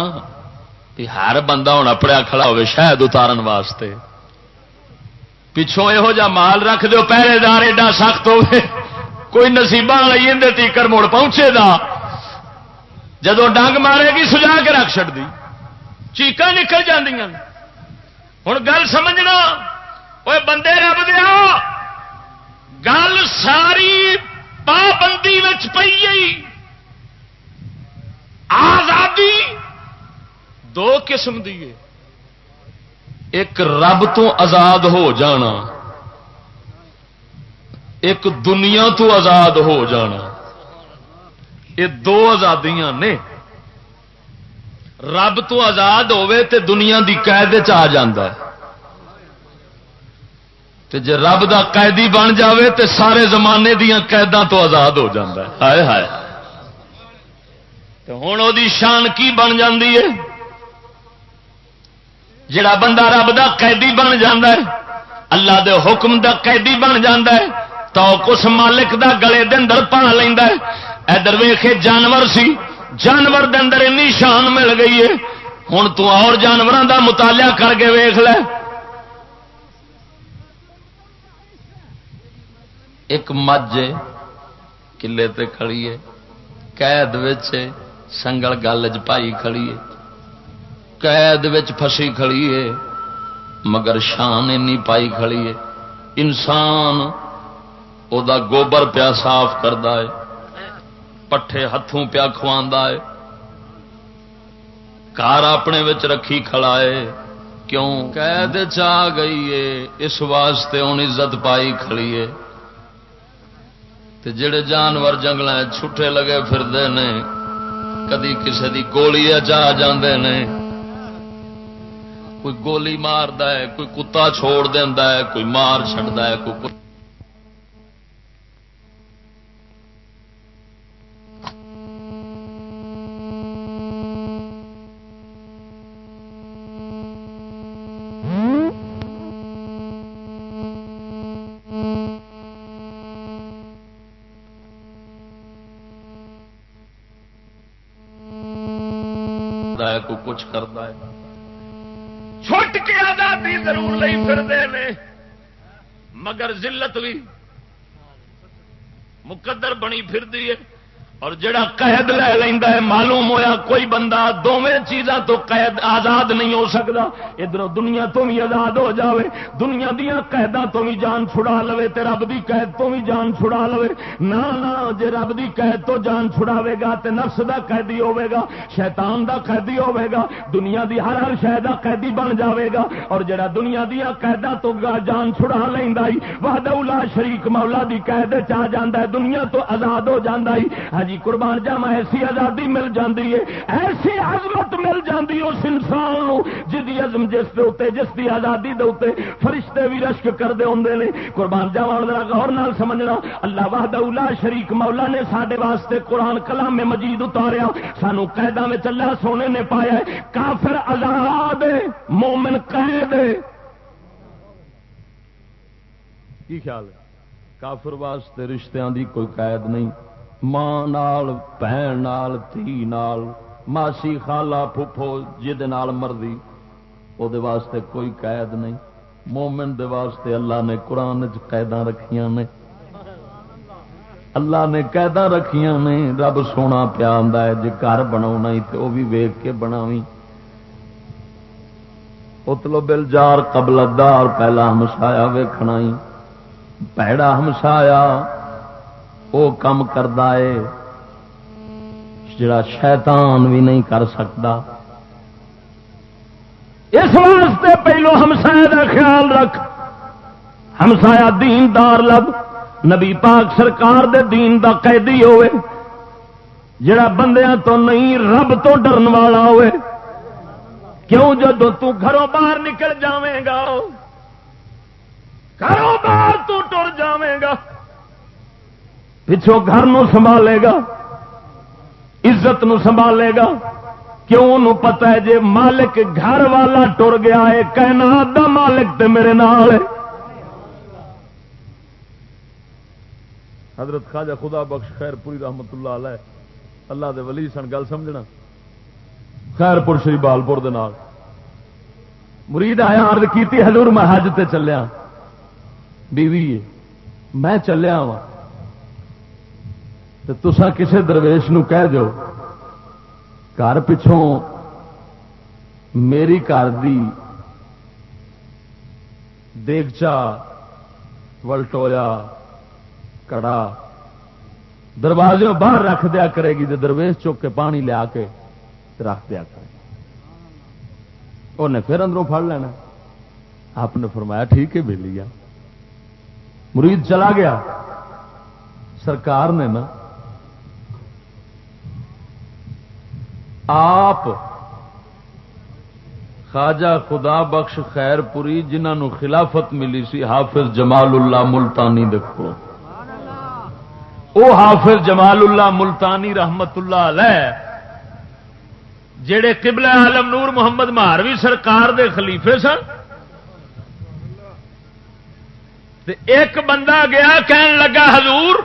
بھی ہر بندہ ہوں اپنے کھڑا ہوے شاید اتارن واسطے۔ پچھوں یہو جا مال رکھ دو پہرے دار ایڈا سخت ہوے کوئی نصیبہ والی اندر تیکر مڑ پہنچے گا جدو ڈنگ مارے گی، سجا کے رکھ چڑ دی چیقا نکل جاندیاں۔ ہوں گل سمجھنا۔ وہ بندے رب دیا گل ساری پابندی پی گئی۔ آزادی دو قسم دی ایک رب تو آزاد ہو جانا۔ ایک دنیا تو آزاد ہو جانا۔ یہ دو آزادیاں نے۔ رب تو آزاد ہوے تے دنیا دی قید آ جاندہ ہے۔ تے جے رب دا قیدی بن جاوے تے سارے زمانے دیا قیداں تو آزاد ہو جاندہ ہے۔ ہائے ہائے۔ ہوں وہ شان کی بن جاتی ہے؟ جڑا بندہ رب دا قیدی بن جا اللہ دے حکم دا قیدی بن جا تو کس مالک دا گلے دندر پا لینا ادھر ویخے جانور سی۔ جانور دندر این شان مل گئی ہے۔ ہوں تو اور جانوروں دا مطالعہ کر کے ویخ لے۔ ایک مجھ کلے تے کھڑی ہے۔ قید سنگل گل چائی کھڑی ہے۔ قید فسی کھڑی ہے، مگر شان اینی پائی کھڑی ہے۔ انسان او دا گوبر پیا صاف کرتا ہے، پٹھے ہاتھوں پیا کھوا ہے۔ کار اپنے وچ رکھی کھڑا ہے، کیوں؟ قید چ گئی ہے، اس واسطے ان عزت پائی کھڑی ہے۔ تے جڑے جانور جنگل چھٹے لگے پھرتے ہیں کدی کسی کی گولی چاہ جاندے نے۔ کوئی گولی مارد کوئی کتا چھوڑ دینا ہے، کوئی مار چڑتا ہے، کوئی کچھ کرتا ہے۔ چھٹ کے آزادی ضرور نہیں پھرتے مگر ذلت بھی مقدر بنی پھر ہے۔ اور جڑا قید لے لینا ہے، معلوم ہویا کوئی بندہ دونوں چیزاں تو قید آزاد نہیں ہو سکتا ادھر دنیا تو بھی آزاد ہو جاوے، دنیا دیا قیداں تو بھی جان چھڑا لو تے رب دی قید تو بھی جان چھڑا لو نہ نہ، جے رب دی قید تو جان چھڑاوے گا تے نفس دا قیدی ہوے گا، شیطان دا قیدی ہوے گا، دنیا دی ہر ہر شہ دا قیدی بن جاوے گا۔ اور جڑا دنیا دیا قیداں تو جان چھڑا لینا وحدہ لا شریک مولا دی قید چاہ جاندا ہے دنیا تو آزاد ہو جاندا جی قربان جاوا ایسی آزادی مل جاتی ہے، ایسی عظمت مل جاتی اس انسان جی عزم جس دے جس کی آزادی دے فرشتے بھی رشک کرتے ہوں نے۔ قربان جاوا غور نال سمجھنا۔ اللہ واہد اولا شریک مولا نے سڈے واسطے قرآن کلام میں مجید اتاریا سانو قیدا میں چلا سونے نے پایا کافر آزاد مومن قید کی خیال ہے؟ کافر واسطے رشتہ دی کوئی قید نہیں۔ ماں نال بہن نال تھی نال ماسی خالا پھوپھو جد نال مرضی او دے واسطے کوئی قید نہیں مومن دے واسطے اللہ نے قرآن قیداں رکھیاں نے اللہ نے قیداں رکھیاں نے رب سونا پیا ہے جی گھر بنا تو وہ بھی ویگ کے بناوی اتلو بل جار قبل دار پہلا ہمسایا ویکھنا ہی پیڑا ہمسایا وہ کام کرتا ہے جڑا شیطان بھی نہیں کر سکتا اس واسطے پہلو ہمسائے کا خیال رکھ۔ ہمسایا دیندار لب۔ نبی پاک سرکار دے دین دا قیدی ہوئے۔ جڑا بندیاں تو نہیں، رب تو ڈرن والا ہوئے۔ کیوں جدو تو گھروں باہر نکل جاویں گا؟ گھروں باہر تو ٹر جاویں گا۔ پچھوں گھر نو سنبھالے گا، عزت نو سنبھالے گا۔ کیوں؟ پتا ہے جے مالک گھر والا ٹر گیا ہے کہنا دا مالک تے میرے نال ہے۔ حضرت خواجہ خدا بخش خیر پوری رحمت اللہ علیہ، اللہ دے ولی سن گل سمجھنا۔ خیر پور شری بالپور دے نال۔ مرید آیا، عرض کیتی، حضور میں حج تے چلیا بیوی میں چلیا وا تو تسا کسے درویش نو کہہ دو گھر پچھوں میری گھر دی دیگچا ولٹویا، کڑا، دروازے باہر رکھ دیا کرے گی تو درویش چک کے پانی لیا کے رکھ دیا کرے انہیں پھر اندروں پڑ لینا۔ آپ نے فرمایا، ٹھیک ہے بے لیا مرید چلا گیا۔ سرکار نے نا آپ خواجہ خدا بخش خیر پوری جنہوں خلافت ملی سی، حافظ جمال اللہ ملتانی دیکھو وہ حافظ جمال اللہ ملتانی رحمت اللہ علیہ، جڑے قبلہ عالم نور محمد مہاروی سرکار دے خلیفے سن۔ تے ایک بندہ گیا کہن لگا، حضور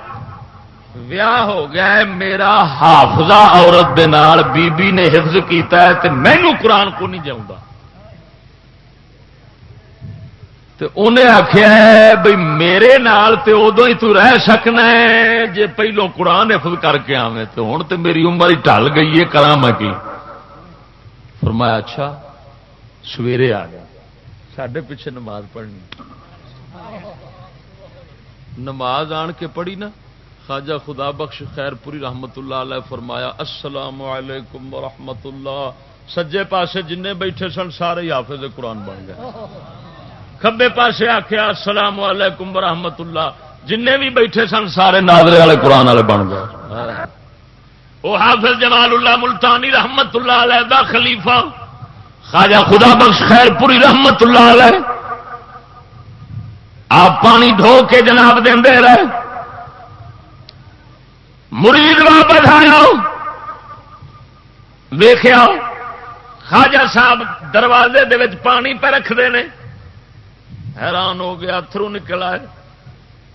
ویاہ ہو گیا ہے، میرا حافظہ عورت دے نال بی بی نے حفظ کیتا ہے تے مینو قرآن کو نہیں جاؤں گا تے انہیں آخیا ہے بھائی میرے نال تے ادو ہی تو رہ سکنا ہے، جے پہلو قرآن حفظ کر کے آویں تے ہوں تے میری عمر ہی ٹل گئی ہے کرا میں کی۔ فرمایا اچھا سویرے آ گیا سڈے پیچھے نماز پڑھنی۔ نماز آن کے پڑھی نا؟ خواجہ خدا بخش خیر پوری رحمت اللہ علیہ فرمایا، السلام علیکم ورحمت اللہ۔ سجے پاسے جن بیٹھے سن، سارے ہی حافظ قرآن بن گئے۔ کبے پاسے آخیا السلام علیکم ورحمت اللہ۔ جن بھی بیٹھے سن، سارے نادرے والے قرآن والے بن گئے۔ وہ حافظ جمال اللہ ملتانی رحمت اللہ علیہ دا خلیفہ۔ خواجہ خدا بخش خیر پوری رحمت اللہ علیہ۔ آپ پانی ڈھو کے جناب دے رہے مرید واپس آیا۔ ویخیا خواجہ صاحب دروازے دے وچ پانی پہ رکھتے ہیں حیران ہو گیا تھرو نکل آئے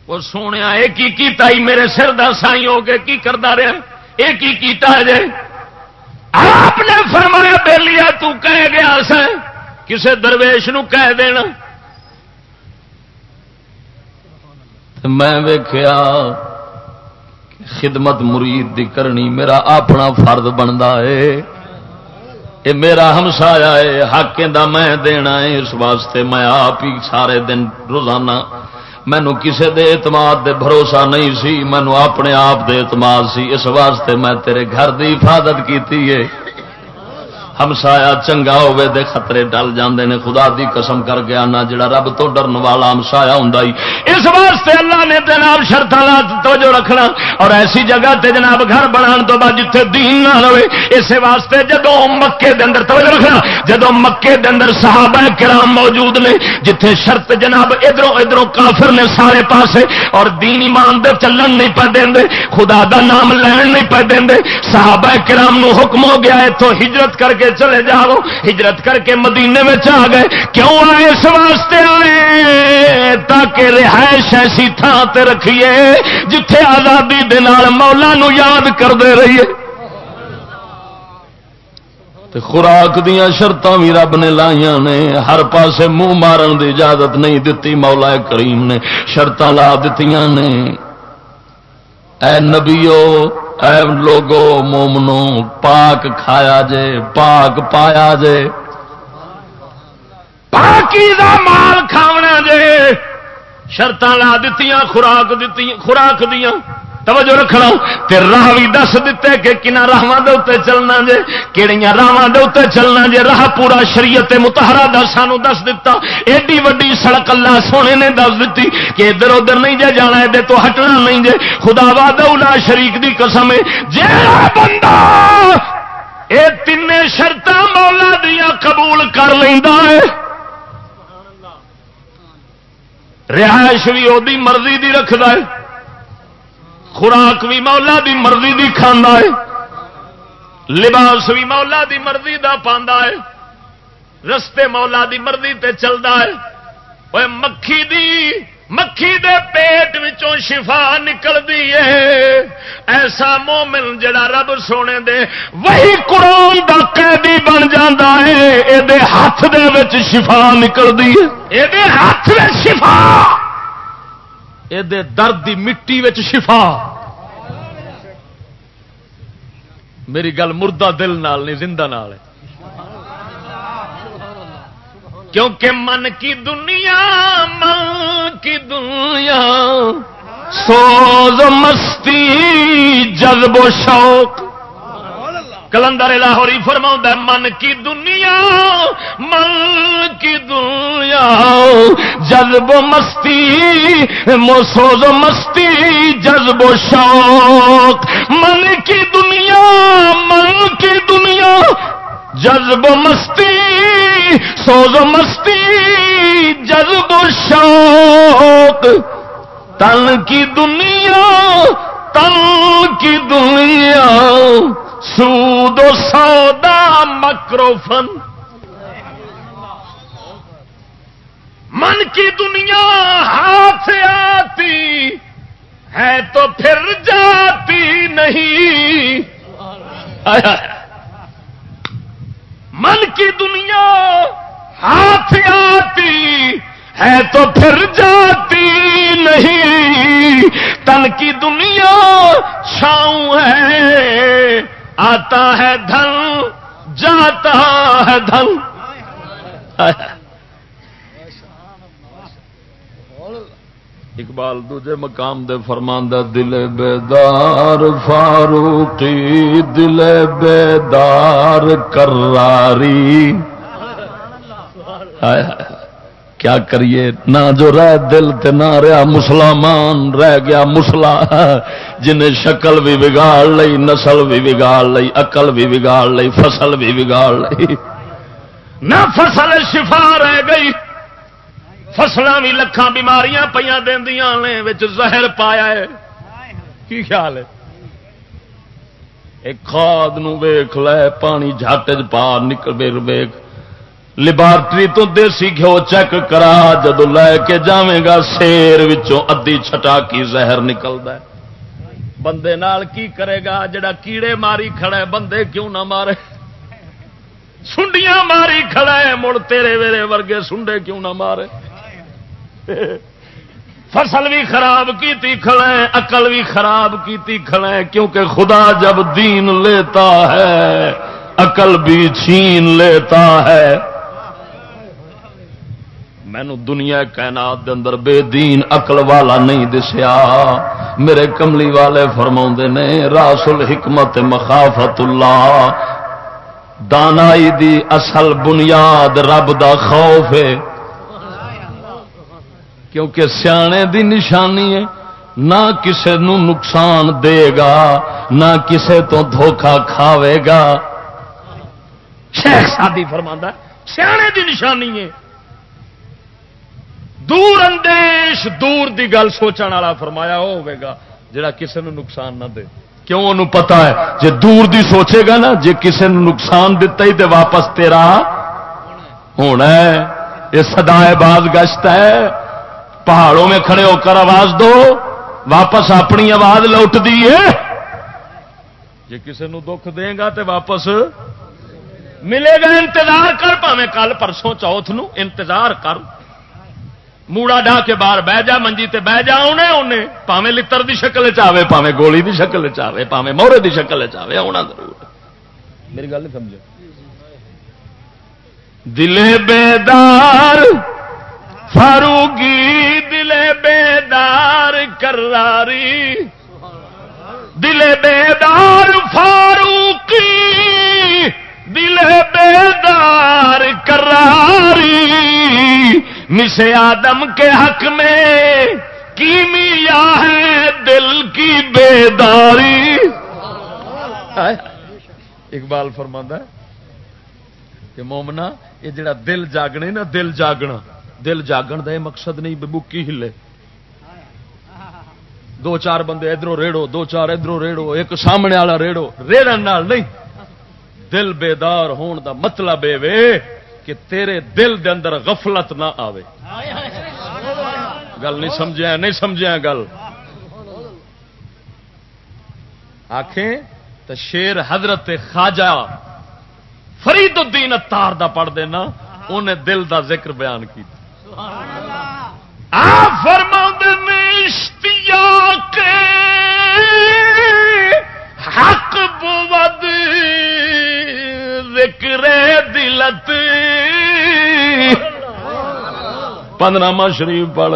وہ سونے یہ کی کیتا ہی میرے سر دا سائی ہو گئے، کی کرتا رہا یہ کی کیتا ہے جے؟ آپ نے فرمایا بے لیا تو کہہ گیا سا، کسے درویش نو کہہ دینا۔ میں ویخیا خدمت مرید دی کرنی، میرا اپنا فرد بنتا ہے۔ اے میرا ہمسایا ہے، حق دا میں دینا ہے، اس واسطے میں آپ ہی سارے دن روزانہ مینو کسے دے اعتماد دے بھروسہ نہیں سی مینو اپنے آپ دے اعتماد سی، اس واسطے میں تیرے گھر دی حفاظت کیتی ہے۔ ہمسایا چنگا ہوے دے خطرے ڈل جاندے نے، خدا دی قسم کر گیا نہ جڑا رب تو ڈرن والا ہمسایا ہوں اس واسطے اللہ نے جناب شرط توجہ رکھنا۔ اور ایسی جگہ تے جناب گھر بنا تو بعد جتھے دین نہ رہے اس واسطے جدو مکے دے اندر توجہ رکھنا۔ جدو مکے دے اندر صحابہ کرام موجود نے، جتھے شرط جناب ادھروں ادھروں کافر نے سارے پاسے، اور دین ایمان دے چلن نہیں پہ دیں خدا دا نام لین نہیں پہ دیں صحابہ کرام نو حکم ہو گیا ہے تو ہجرت کر کے کے چلے جاؤ۔ ہجرت کر کے مدینے میں آ گئے۔ کیوں آئے؟ اس واسطے آئے۔ تاکہ رہائش ایسی تھان تے رکھیے جتھے آزادی مولا نو یاد کرتے رہیے۔ خوراک دیا شرط بھی رب نے لائیا نے۔ ہر پاسے منہ مارن دی اجازت نہیں دتی مولا کریم نے شرط لا دیتی نے۔ اے نبیو اے لوگو مومنو، پاک کھایا جے، پاک پایا جے۔ پاکی دا مال کھاونا جے۔ شرط لا دیتی خوراک دیتی خوراک دیا توجہ رکھنا، تے راہ بھی دس دیتے کہ کنا راہواں دے اوتے چلنا جے، کیڑیاں راہواں دے اوتے چلنا جے، راہ پورا شریعت متحرہ دا سانو دس دتا۔ ایڈی وڈی سڑک اللہ سونے نے دس دتی کہ ادھر ادھر نہیں جے جانا ادھر تو ہٹنا نہیں جے۔ خدا وا دولا شریک دی قسم ہے، جیڑا بندہ اے تین شرط مولا دیا قبول کر لینا ہے۔ رہائش بھی وہی مرضی دی رکھتا ہے۔ خوراک بھی مولا دی مرضی دی کھانا ہے، لباس بھی مولا دی مرضی دا پاندا ہے، رستے مولا دی مرضی تے چلتا ہے۔ وہ مکھی دی، مکھی دے پیٹ وچوں شفا نکلتی ہے۔ ایسا مومن جڑا رب سونے دے وہی قرآن دا قیدی بن جاتا ہے یہ ہاتھ دے وچ شفا نکلتی ہے۔ یہ ہاتھ میں شفا! یہ درد دی مٹی وچ شفا۔ میری گل مردہ دل نال نہیں، زندہ نال ہے۔ کیونکہ من کی دنیا، من کی دنیا۔ سوز مستی، جذب و شوق۔ کلندر لاہوری فرما من کی دنیا، من کی دنیا۔ جذب و مستی سوز و مستی، جذب و شوق۔ من کی دنیا، من کی دنیا۔ جذب و مستی، سوز و مستی، جذب و شوق۔ تن کی دنیا، تن کی دنیا۔ سود و سودا مکروفن۔ من کی دنیا ہاتھ آتی ہے تو پھر جاتی نہیں۔ من کی دنیا ہاتھ آتی ہے تو پھر جاتی نہیں۔ تن کی دنیا چھاؤں ہے۔ آتا ہے دھن، جاتا ہے دھن۔ اقبال دوجے مقام دے فرماندہ دل بیدار فاروقی، دل بیدار کراری۔ کیا کریے؟ نہ جو رہ دل تے نہ رہا مسلمان، رہ گیا مسلا۔ جنہیں شکل بھی بگاڑ لئی، نسل بھی بگاڑ لئی اقل بھی بگاڑ لئی، فصل بھی بگاڑ لئی۔ نہ فصل شفا رہ گئی۔ فصل بھی لکھان بیماریاں پہ دیا زہر پایا ہے۔ کی خیال ہے؟ ایک کھاد ویخ لے، پانی چ پا نکل ویخ لبارٹری تو دیسی گھو چیک کرا، جدو لے کے جاویں گا، سیر وچوں ادی چھٹا کی زہر نکلتا ہے۔ بندے نال کی کرے گا؟ جڑا کیڑے ماری کھڑا ہے، بندے کیوں نہ مارے؟ سنڈیاں ماری کھڑا ہے، مڑ تیرے ویرے ورگے سنڈے کیوں نہ مارے؟ فصل بھی خراب کی کھڑے اقل بھی خراب کی کھڑے کیونکہ خدا جب دین لیتا ہے اقل بھی چھین لیتا ہے۔ مینو دنیا کائنات دے اندر بے دین اقل والا نہیں دسیا۔ میرے کملی والے فرما نے، راسل حکمت مخافت اللہ دانائی دی اصل بنیاد رب دا خوف ہے۔ کیونکہ سیانے دی نشانی ہے، نہ کسے نو نقصان دے گا، نہ کسے تو دھوکا کھاوے گا۔ شیخ سادی فرما سیانے دی نشانی ہے۔ دور اندیش، دور دی گل سوچن والا فرمایا وہ ہوگا جڑا کسے نو نقصان نہ دے۔ کیوں انہوں پتا ہے؟ جے دور دی سوچے گا نا، جے کسے نو نقصان دتا ہی تے واپس تیرا ہونا ہے۔ یہ سدائے باز گشت ہے۔ پہاڑوں میں کھڑے ہو کر آواز دو۔ واپس اپنی آواز لوٹ دیے جی کسی نو دکھ دے گا تو واپس ملے گا۔ انتظار کر پاوے کل پرسوں چوتھ نو انتظار کر۔ موڑا ڈا کے باہر بہ جا منجی تے بہ جا انہیں انہیں پاوے لتر دی شکل چاہے پاوے گولی دی شکل چاہے پاوے مورے دی شکل چاہے آنا ضرور میری گل سمجھو دل بیدار فاروگی دل بیدار کراری دل بیدار فاروقی دل بیدار کراری مسے آدم کے حق میں کیمیا ہے دل کی بیداری؟ اقبال فرماندہ ہے کہ مومنا یہ جڑا دل جاگنے نا، دل جاگنا۔ دل جاگن کا یہ مقصد نہیں بکی ہلے۔ دو چار بندے ادھر ریڑو دو چار ادھر ریڑو ایک سامنے والا ریڑو ریڑن نال نہیں، دل بیدار ہون دا مطلب اے کہ تیرے دل دے اندر غفلت نہ آوے۔ گل نہیں سمجھا نہیں سمجھا گل۔ آخیں تو شیر حضرت خواجہ فرید الدین اتار دا پڑھ دینا، انہیں دل دا ذکر بیان کیا فرما حق بود ذکر دلت۔ پندرامہ شریف پڑھ،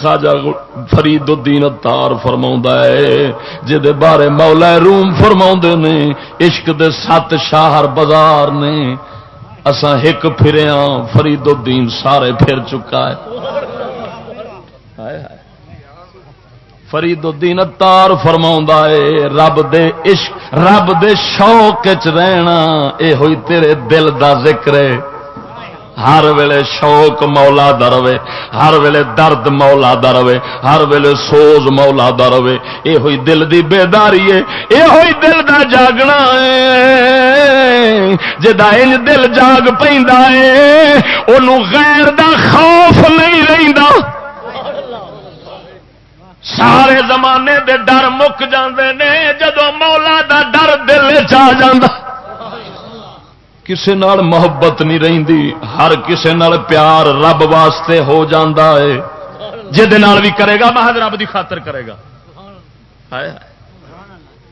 خواجہ فرید الدین تار فرما ہے جہد بارے مولا روم فرما نے، عشق دے سات شاہر بازار نے۔ اساں ایک پھریا فرید الدین سارے پھر چکا ہے۔ فرید الدین تار فرما ہے، رب دے عشق، رب دے شوق چ رہنا اے ہوئی تیرے دل دا ذکر ہے۔ ہر ویلے شوق مولا دا رہے، ہر ویلے درد مولا دا رہے، ہر ویلے سوز مولا دا رہے۔ اے ہوئی دل دی بیداری ہے اے ہوئی دل دا جاگنا ہے۔ جدا ان دل جاگ پیندا ہے، اونوں غیر دا خوف نہیں رہندا سارے زمانے دے ڈر مک جاندے نے، جدو مولا دا ڈر دل چ جاندا۔ کسے نال محبت نہیں رہندی، ہر کسے نال پیار رب واسطے ہو جاندا ہے۔ جہد بھی کرے گا، محض رب دی خاطر کرے گا۔ ہائے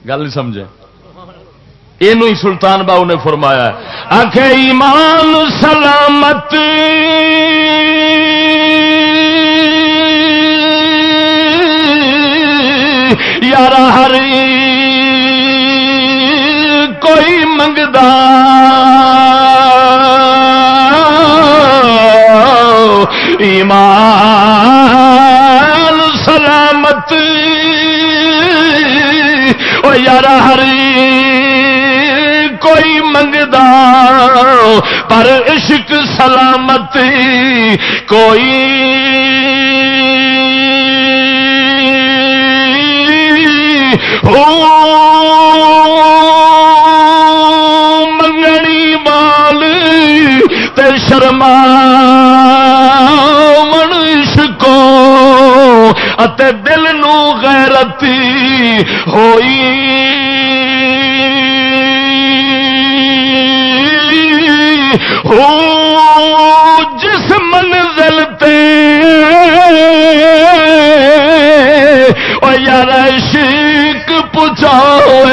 گل نہیں سمجھے۔ یہ سلطان باؤ نے فرمایا آخ ایمان، سلامت۔ یار ہری کوئی منگدا ایمان سلامت او یار ہری کوئی منگدا پر عشق سلامت کوئی منگنی بال تے شرما منش کو اتے دل نو غیرتی ہوئی۔ ہو جس منزل تے او یار عشق پچاؤ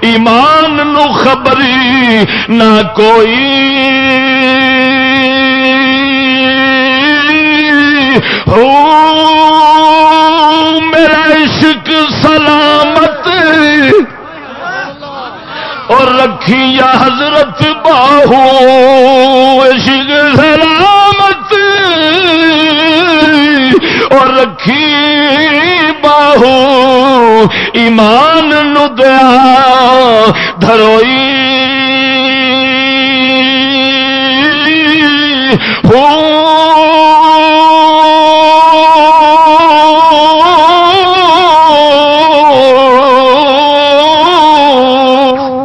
ایمان نو خبری نہ کوئی۔ ہو، میرا عشق سلامت۔ اور رکھی یا حضرت باہو۔ ایمان نو دیا، دھروئی۔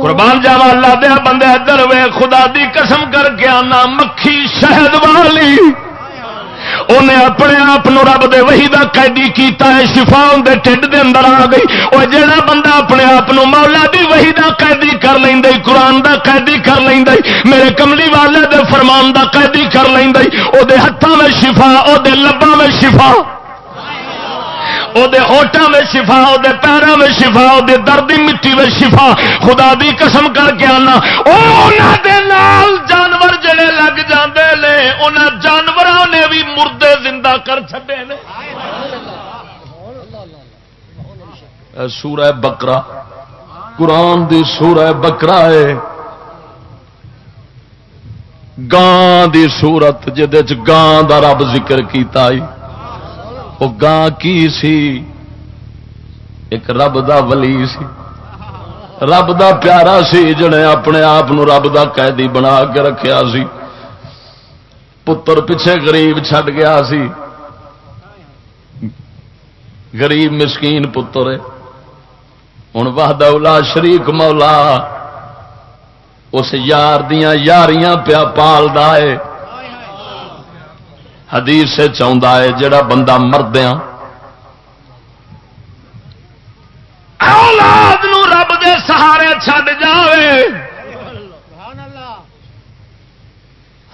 قربان جاوا اللہ دیا بندے، ادھر وے خدا دی قسم کر کے آنا مکھی انہیں اپنے آپ رب دے وہی دا قیدی کیتا ہے شفا اندر ٹھڈ دے اندر آ گئی۔ وہ جہاں بندہ اپنے آپ مولا دی وہی دا قیدی کر لیں قرآن دا قیدی کر لیں میرے کملی والے دے فرمان دا قیدی کر لیں وہ ہاتھوں میں شفا وہ لبا میں شفا ہوٹا میں شفا وہ پیروں میں شفا وہ دردی مٹی میں شفا۔ خدا دی قسم کر کے آنا۔ نال جانور جڑے لگ جاندے نے جانوروں مردے زندہ کر چڈے سورہ بکرا قرآن دی سورہ بکرا ہے۔ گان دی سورت گان دا رب ذکر کیتا وہ گان کی سی؟ ایک رب دا ولی سی۔ رب دا پیارا سی جنے اپنے آپ رب دا قیدی بنا کے رکھیا سی۔ پتر پیچھے غریب چھڈ گیا سی۔ غریب مسکین پتر ہوں واہدہ شریک مولا۔ اس یار دیا یاریاں پیا پالدا ہے۔ حدیث سے چاہتا ہے جڑا بندہ مردیا اولاد نو رب دے سہارے چھڈ جاوے۔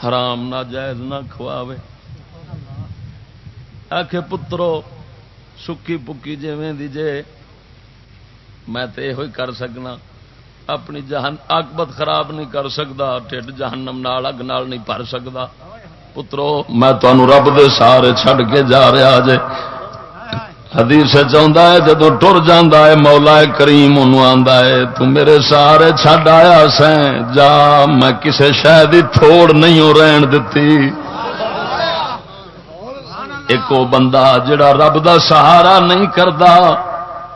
حرام نہ جائز نہ کھواوے۔ آخ پترو، سکی پکی جی دیجے میں تے یہ کر سکنا۔ اپنی جہان، آکبت خراب نہیں کر سکتا ٹھڈ جہنم نال، اگ نال نہیں بھر سکتا پترو، میں تمہوں رب دے سارے چھڈ کے جا رہا جے۔ حدیث چاہتا ہے جدو ٹر جانا ہے، مولا کریم ان ہے، تو میرے سارے چڈ آیا سیں جا میں کسے شاید کی تھوڑ نہیں رہن دتی۔ ایک بندہ جڑا رب دا سہارا نہیں کرتا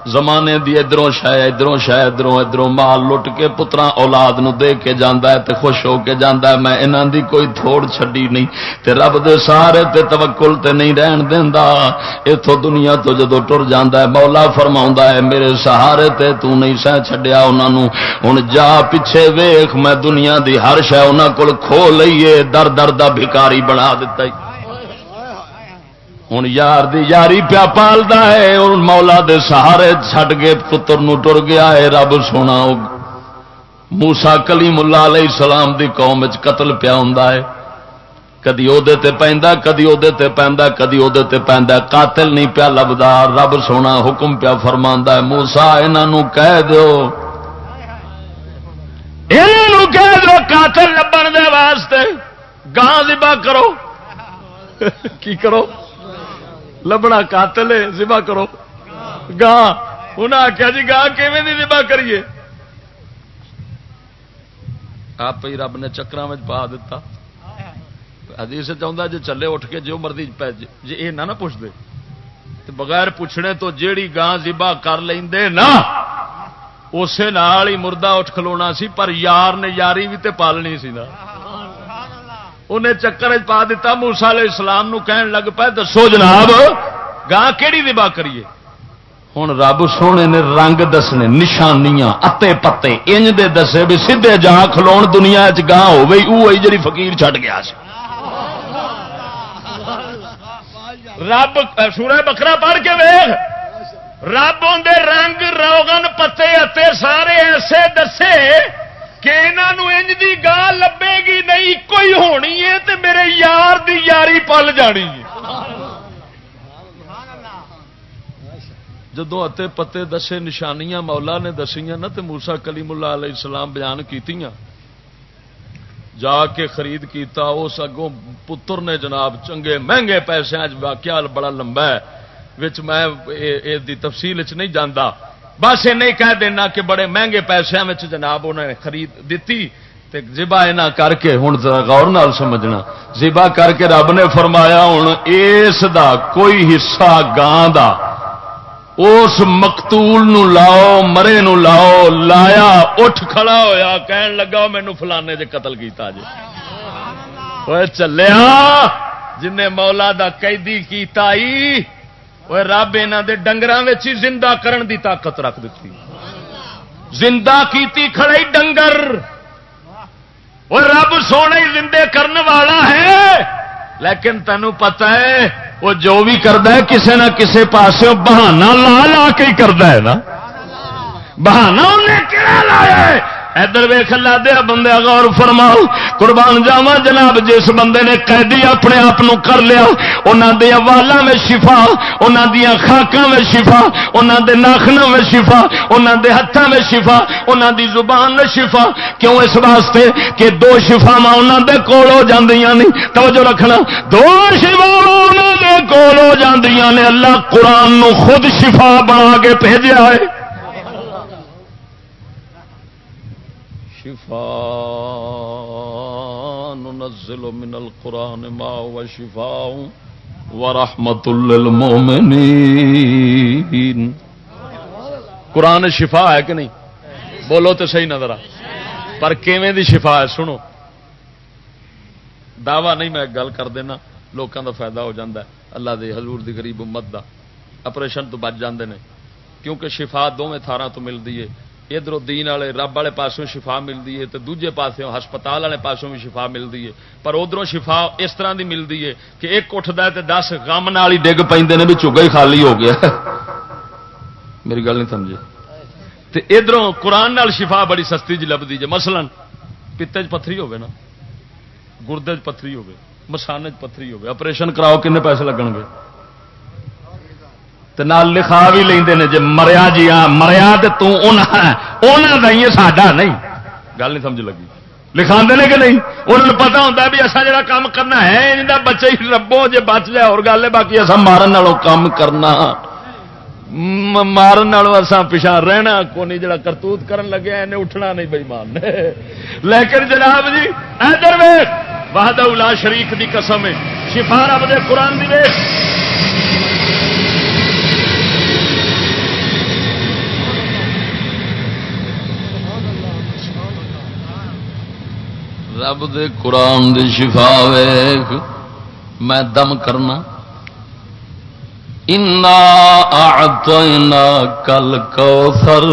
زمانے دی ادھروں شاید ادھروں شاید ادھروں ادھروں، مال لٹ کے پترا اولاد نو دے کے جانا ہے تے خوش ہو کے جانا ہے۔ میں انہاں دی کوئی تھوڑ چھڈی نہیں تے رب دے سارے تے توکل تے نہیں رہن دیندا۔ ایتھوں دنیا تو جدو ٹر جاندا ہے، مولا فرماوندا ہے، میرے سہارے تے تو نہیں سہ چھڈیا انہاں نو۔ ہن جا پیچھے ویکھ، میں دنیا دی ہر شے انہاں کول کھو لئیے، در در دا بھکاری بنا دتا ہے۔ ہوں یار دی یاری پیا پالتا ہے مولا دے سہارے چھڈ کے پتر نو ٹر گیا ہے رب سونا موسا کلی ملا علیہ السلام دی قوم قتل پیا ہوں کدی وہ پہنتا کدی وہ پہنتا کدی وہ پہنتا قاتل نہیں پیا لبدا رب سونا حکم پیا فرما ہے موسا یہاں کہہ دو کہہ دو قاتل لبن دے واسطے گاں دبا کرو کی کرو لبنا قاتل ہے ذبح کرو۔ گاں انہیں آخیا جی گاہ کیون ذبح کریے؟ آپ ہی رب نے چکر پا دیتا حدیث چاہتا جی چلے اٹھ کے جو مرضی پہ جی یہ نہ پوچھ دے تو بغیر پوچھنے تو جیڑی گاں ذبح کر لیں نا، اسے نال ہی مردہ اٹھ کھلونا سی، پر یار نے یاری بھی تے پالنی سی نا۔ انہیں چکر پا دیتا موسا علیہ السلام نو کہن لگ پہ دسو جناب، گاہ کہڑی دبا کریے؟ ہوں رب سونے نے رنگ دسنے، نشانیاں، اتے پتے، انج دے دسے بھی سیدے جا کھلو دنیا چاہ ہو گئی وہ جی فقیر چھٹ گیا سی۔ رب، سورہ بکرا پڑھ کے ویخ رب اندر رنگ روگن پتے اتے سارے ایسے دسے کہ انہوں انج دی گاہ لبے گی نہیں کوئی ہونی ہے تے میرے یار دی یاری پل جانی ہے۔ جدو اتے پتے دسے نشانیاں مولا نے دسیاں نا تے موسا کلیم اللہ علیہ السلام بیان کیتیاں۔ جا کے خرید کیتا اس اگوں پتر نے جناب چنگے مہنگے پیسے واقعہ بڑا لمبا ہے وچ میں اے, اے دی تفصیل چ نہیں جانتا بس یہ نہیں کہہ دینا کہ بڑے مہنگے پیسے میں جناب انہوں نے خرید دیتی۔ زبا یہ کر کے ہوں غور نال سمجھنا۔ زبا کر کے رب نے فرمایا ہوں اس دا کوئی حصہ گان دا۔ اس مقتول نو لاؤ، مرے نو لاؤ، لایا، اٹھ کھڑا ہویا، کہن لگا مینو فلانے جے قتل کیتا جی چلیا جن مولا دا قیدی کیتا ہی رب یہاں کے ڈنگر زندہ کرن دی طاقت رکھ دیتی زندہ کیتی کھڑے ڈنگر وہ رب سونے زندے کرن والا ہے لیکن تینوں پتا ہے وہ جو بھی کرتا ہے کسی نہ کسی پاس بہانا لا لا کے ہی کرتا ہے نا بہانا انہیں کہڑا لایا ہے ادھر ویخ لا دیا بندے غور فرماؤ۔ قربان جاوا جناب، جس بندے نے قیدی اپنے آپ کر لیا انہوں دیا والا میں شفا انہوں دیا خاکا میں شفا انہوں دے ناخنا میں شفا انہوں دے ہاتھوں میں شفا انہوں دی زبان میں شفا۔ کیوں اس واسطے کہ دو شفا انہوں دے کول ہو جاندیاں نہیں توجہ رکھنا۔ دو شفا انہوں دے کول ہو جاندیاں نے اللہ قرآن نو خود شفا بنا کے بھیجا ہے۔ شفاء ننزل من القرآن ما هو شفاء ورحمة للمؤمنين. قرآن شفا ہے کہ نہیں؟ بولو تو صحیح نظر پر کیویں دی شفا ہے؟ سنو۔ دعوی نہیں میں گل کر دینا لوگوں دا فائدہ ہو جاتا ہے۔ اللہ دے حضور دی غریب امت دا۔ اپریشن تو بچ جاندے نے۔ کیونکہ شفا دونوں تھارا تو ملتی ہے۔ ادھر دین والے، رب والے پاسوں شفا ملتی ہے تو دوجے پاسوں ہسپتال والے پاسوں بھی شفا ملتی ہے۔ پر ادھر شفا اس طرح دی ملتی ہے کہ ایک اٹھتا ہے تو دس غم نال ہی ڈگ پہ بھی چوگا ہی خالی ہو گیا۔ میری گل نہیں سمجھے۔ تے ادھر قرآن نال شفا بڑی سستی جی لبھی جی۔ مثلا پیتے چ پتھری ہوگی نا، گردے چ پتھری ہوگی مسانے چ پتھری ہوگی آپریشن کراؤ کنے پیسے لگن گے نال لکھا بھی لیں جی مریا جی ہاں مریا تو ہی ساڈا نہیں۔ گل نہیں سمجھ لگی۔ لکھا نے کہ نہیں؟ انہوں پتا ہوتا بھی اصا جا کام کرنا ہے ان بچے ہی ربو جی بچ جائے، اور گل ہے باقی اصا مارن والوں کام کرنا۔ مارن اسان پچھا رہنا۔ کونی جڑا کرتوت کرن لگے انہیں اٹھنا نہیں بئی مان لیکن جناب جی ادھر ویخ وحدہ الا شریف دی قسم ہے۔ شفا رب دے قرآن دی ویخ رب دے قرآن دی شفا ویخ میں دم کرنا۔ انا کل کوثر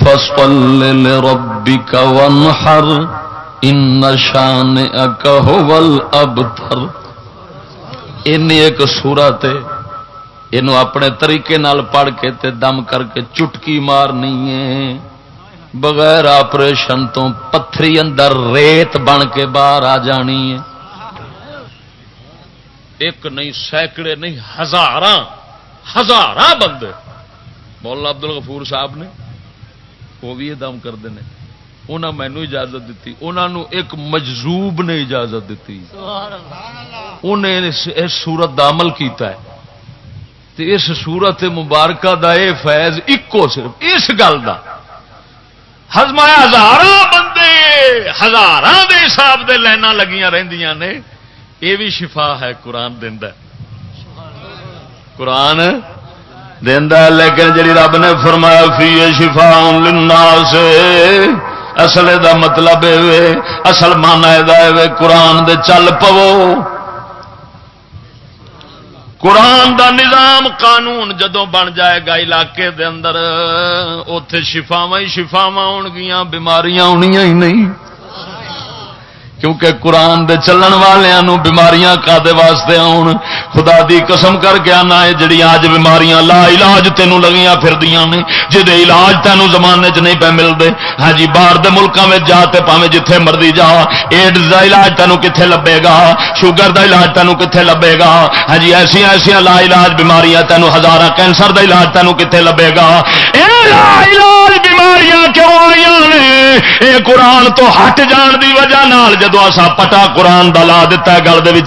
فصل ربی لربك وانحر ان شانئك هو الابتر ان ایک سورت یہ اپنے طریقے نال پڑھ کے تے دم کر کے چٹکی مارنی ہے۔ بغیر آپریشن تو پتھری اندر ریت بن کے باہر آ جانی ہے۔ ایک نہیں، سینکڑے نہیں ہزار ہزار بندے۔ مولانا ابدل غفور صاحب نے، وہ بھی یہ دم کرتے ہیں۔ انہوں مینو اجازت دیتی انہوں ایک مجزوب نے اجازت دیتی۔ انہیں اس سورت کا عمل کیتا ہے۔ اس سورت مبارکہ دا اے فیض ایکو صرف، اس گل کا ہزمایا ہزار بندے ہزار دے حساب دے لائن لگیاں رہندیاں نے۔ یہ بھی شفا ہے قرآن دینا قرآن دینا لیکن جی رب نے فرمایا، فی شفا سے اصل دا مطلب اصل مانا ہے قرآن دے چل پو قرآن دا نظام قانون جدو بن جائے گا علاقے دے اندر اتے شفاوا ہی شفاوا ہو گیا بیماریاں ہونیاں ہی نہیں۔ کیونکہ قرآن دے چلن والوں بیماریاں کادے واسطے آن۔ خدا دی قسم کر کے آنا ہے، جڑی آج بیماریاں لا علاج تینوں لگیاں پھر دیاں نے جہے علاج تینوں زمانے چ نہیں پہ ملتے ہاں جی باہر دے ملکوں میں جا تے پاوے جتھے مرضی جا، ایڈز دا علاج تینوں کتنے لبے گا؟ شوگر دا علاج تینوں کتنے لبے گا؟ ہاں جی ایسیا ایسیا لا علاج بیماریاں تینوں ہزار کینسر دا علاج تینوں کتنے لبے گا؟ اے لا علاج بیماریاں کیوں آئی نے؟ اے قرآن تو ہٹ جان دی وجہ نال جدو اصا پٹا قرآن دا لا دتا ہے گل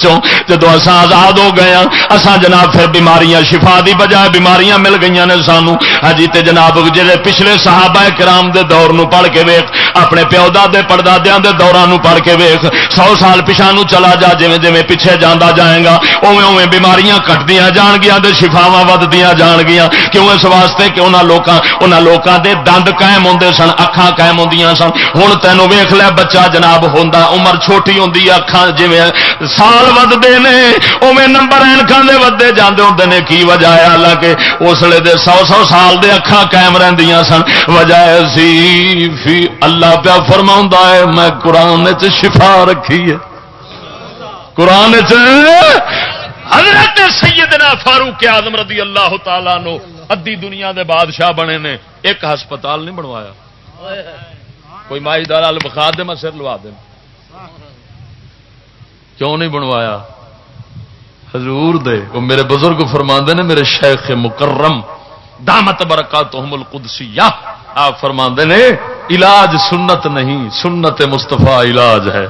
جدو اصا آزاد ہو گئے ہاں، اصا جناب پھر بیماریاں شفا دی بجائے بیماریاں مل گئی نے سانو۔ ہاں جی جناب جی پچھلے صحابہ کرام دے دور نو پڑھ کے ویخ اپنے پیو دے پڑدادیا کے دوران پڑھ کے ویخ سو سال پچھا نو چلا جا جی جی پیچھے جانا جائے گا اوے اوے بیماریاں کٹدیا جان گیا شفاوا ودیا جان گیا کیوں اس واسطے کہ انہوں لوگوں دے دند قائم ہوں سن اکھان قائم ہوں سن۔ ہوں تینوں ویخ لیا بچہ جناب ہوں عمر چھوٹی ہوں اکھان جی سال ودتے ہیں اوے نمبر اینکان دے ودے جاندے ہوتے ہیں کی وجہ ہے؟ حالانکہ اسلے دے سو سو سال دے اکھان قائم رہدیاں سن۔ وجہ سی فی اللہ پیا فرما ہے میں قرآن شفا رکھی ہے۔ قرآن حضرت سیدنا فاروق اعظم رضی اللہ تعالی نو ادی دنیا دے بادشاہ بنے نے ایک ہسپتال نہیں بنوایا۔ کوئی مائی دال بخا دے میں سر لوا دیں کیوں نہیں بنوایا؟ حضور دے، وہ میرے بزرگ فرما نے، میرے شیخ مکرم، دامت برکات القدسیہ، آپ فرما نے، علاج سنت نہیں، سنت مستفا علاج ہے۔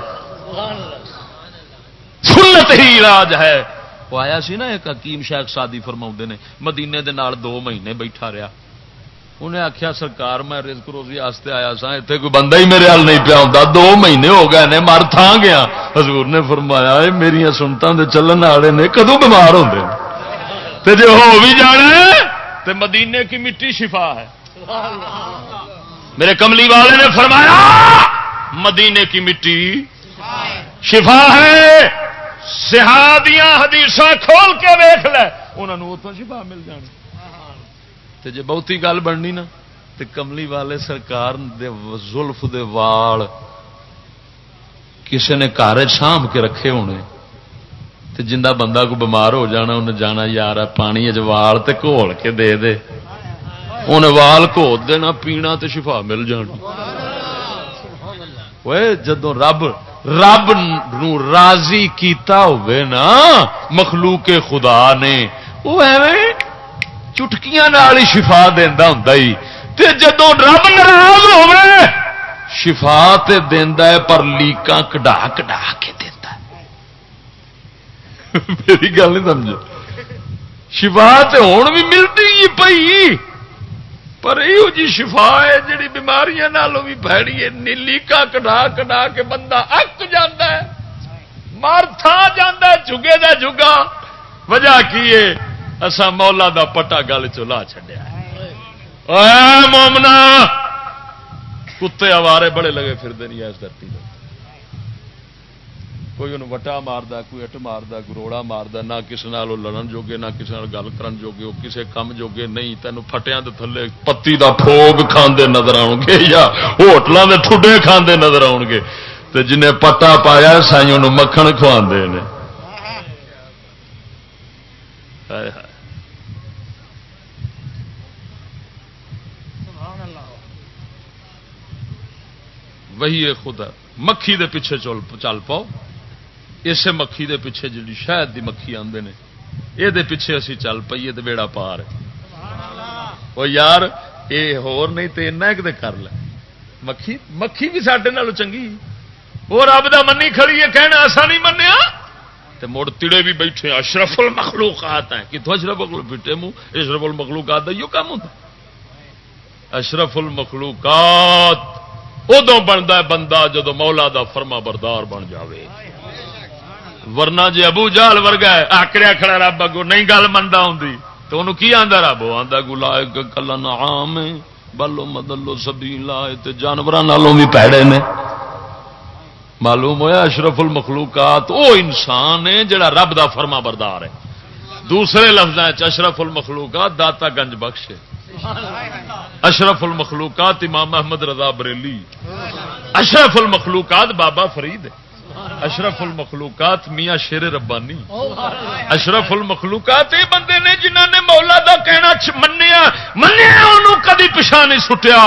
سنت ہی علاج ہے۔ وہ آیا سی نا ایک حکیم شیخ سادی فرما نے، مدینے دے نال دو مہینے بیٹھا رہا۔ انہیں آخیا سرکار، میں رزق روزی آستے آیا سا اتنے کوئی بندہ ہی میرے حال نہیں پیا ہوں دو مہینے ہو گئے نے، مر تھا گیا. حضور نے فرمایا میری سنتوں کے چلن والے نے کدو بیمار ہوتے جی ہو بھی جانا تو مدینے کی مٹی شفا ہے۔ میرے کملی والے نے فرمایا، مدینے کی مٹی شفا ہے سہادیاں حدیث کھول کے ویخ لے انہوں شفا مل جانی تے جے بہتی گل بننی نا، تے کملی والے سرکار دے زلف دے وال کسے نے گھر سانب کے رکھے ہونے، تے جندہ بندہ کو بیمار ہو جانا، انہیں جانا یار پانی وال تے گھول کے دے دے۔ انہیں وال گھو دینا، پینا تے شفا مل جانی جدو رب رب نو راضی کیتا ہوئے نا، مخلوق خدا نے وہ ایویں چٹکیاں ہی شفا دینا ہوں تے جدو رب ناراض ہوے شفا تے دینا ہے پر لیکاں کڈا کڈا کے دیتا میری گل نہیں سمجھو شفا تے ہوں بھی ملتی ہی پئی پر یہ جی شفا ہے جڑی بیماریاں نالوں بھی پیڑی ہے لیکا کڈا کڈا کے بندہ اک جانا ہے مار تھا جانا جگے دا جگا وجہ کی ہے اسا مولا دا پٹا گل چلا چڈیا مومنا، کتے آوارے بڑے لگے پھر نہیں اس دھرتی کوئی انہوں وٹا مارد کوئی اٹ مارد گروڑا مارد نہ کسی لڑن جوگے، نہ کسی گل کرن جوگے، وہ کسی کم جوگے نہیں، تینوں فٹیا کے تھلے پتی دا پھوگ کھاندے نظر آؤ گے یا ہوٹلوں کے ٹھڈے کھاندے نظر آؤ گے تو جنہیں پٹا پایا سائیوں مکھن کھوا نے۔ وہی ہے خدا۔ مکھی دے پیچھے چل چل پاؤ۔ اسے مکھی دے پیچھے جی شہد دی مکھی آدھے نے۔ یہ پیچھے اسی چل پیے تو بیڑا پار وہ یار یہ ہور نہیں تو ایسا کہ کر لے۔ مکھی مکھی بھی سڈے نال چنگی۔ وہ رب دا منی کھڑی ہے کہنا ایسا نہیں منیا تو مڑ تڑے بھی بیٹھے اشرف المخلوقات ہیں۔ کتوں اشرف بیٹے منہ اشرف المخلوقات کا کام ہوتا اشرف المخلوقات۔ ادو بنتا ہے بندہ جدو مولا دا فرما بردار بن جاوے۔ ورنہ جی ابو جال ورگا آکڑیا کھڑا رب اگو نہیں گل منتا ہوں تو انہوں کی آتا رب؟ آتا گلا کلا نام بلو مدلو سبھی لائے جانوروں بھی پیڑے نے معلوم ہوا اشرف المخلوقات، وہ انسان ہے جڑا رب دا فرما بردار ہے۔ دوسرے لفظ اشرف المخلوقات داتا گنج بخش ہے۔ اشرف المخلوقات امام محمد رضا بریلی. اشرف المخلوقات بابا فرید. اشرف المخلوقات میاں شیر ربانی. اشرف المخلوقات یہ بندے نے جنہوں نے مولا دا کہنا منیا منیا انہوں کدی پچھا نہیں سٹیا۔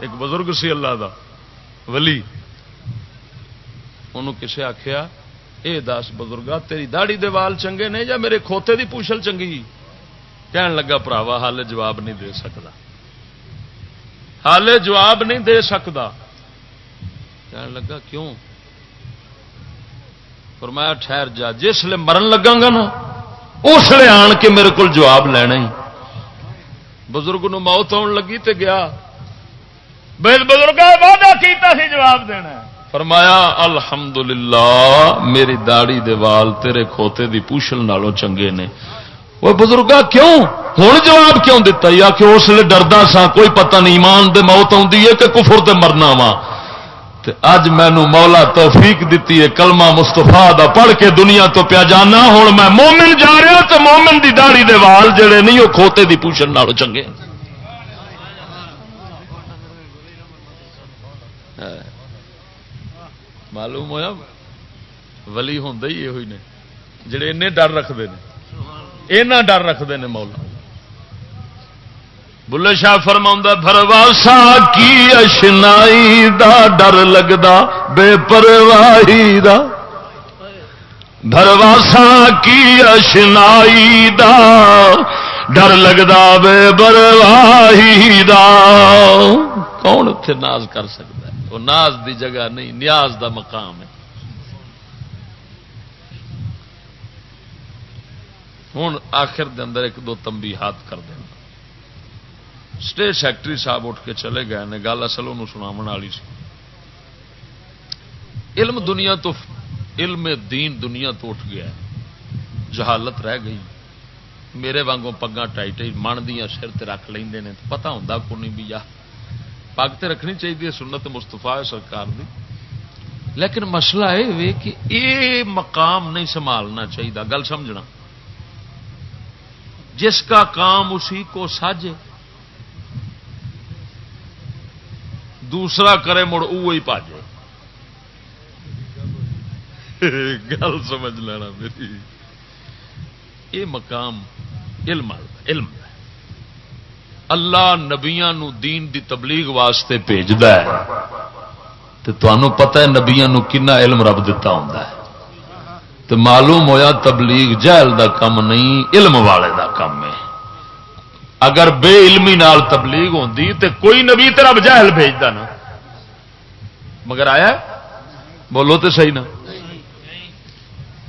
ایک بزرگ سی اللہ دا، ولی، انہوں کسے آخیا اے دس بزرگا تیری داڑی دے وال چنگے نے یا میرے کھوتے دی پوچھل چنگی؟ کہن لگا پراوا حال جواب نہیں دے سکتا حال جواب نہیں دے سکتا کہن لگا، کیوں؟ فرمایا، ٹھہر جا، جس لیے مرن لگا گا نا، اس لیے آن کے میرے کو جواب لینا ہی۔ بزرگ نو موت آن لگی تے گیا۔ بزرگ وعدہ کیتا سی جواب دینا۔ فرمایا، الحمدللہ، میری داڑی دے وال تیرے کھوتے دی پوچھل نالوں چنگے نے۔ وہ بزرگا کیوں ہوں جواب کیوں دتا یا کہ اس لیے ڈردا سا کوئی پتہ نہیں ایمان دے موت آتی ہے کہ کفر دے مرنا وا اج مینو مولا توفیق دیتی ہے کلمہ مستفا دا پڑھ کے دنیا تو پیا جانا ہوں میں مومن جا رہا تو مومن دی داڑی دے وال جڑے نہیں وہ کھوتے دی پوچھن نالوں چنگے معلوم ہوا ولی ہوں ہی یہ نے جڑے این ڈر رکھتے ہیں اینا ڈر رکھتے ہیں مولا۔ بلے شاہ فرما بھرواسا کی اشنائی دا ڈر لگتا بے پرواہی دا۔ بھرواسا کی اشنائی دا ڈر لگتا بے پرواہی دا۔ کون اتنے ناز کر سکتا ہے؟ وہ ناز دی جگہ نہیں، نیاز دا مقام ہے۔ ہوں آخر دے اندر ایک دو تمبی ہاتھ کر دینا اسٹیٹ سیکٹری صاحب اٹھ کے چلے گئے نے، گل اصل انہوں سنا والی سی۔ علم دنیا تو، علم دین دنیا تو اٹھ گیا جہالت رہ گئی۔ میرے وانگوں پگا ٹائی من دیا سر تے رکھ لیں پتا ہوں کو نہیں بھی پگ تے رکھنی چاہیے سنت مستفا سرکار دی۔ لیکن مسئلہ یہ کہ یہ مقام نہیں سنبھالنا چاہیے گل سمجھنا۔ جس کا کام اسی کو ساجے دوسرا کرے مڑ وہی پاجے۔ گل سمجھ لینا میری۔ یہ مقام علم علم اللہ نبیا دین دی تبلیغ واسطے بھیجد تو تمہوں پتا ہے نبیا کنا علم رب دتا ہوں تو معلوم ہویا تبلیغ جہل دا کم نہیں، علم والے دا کم ہے۔ اگر بے علمی نال تبلیغ ہوتی تو کوئی نبی ترب جہل بھیجتا نا۔ مگر آیا بولو تو صحیح نا۔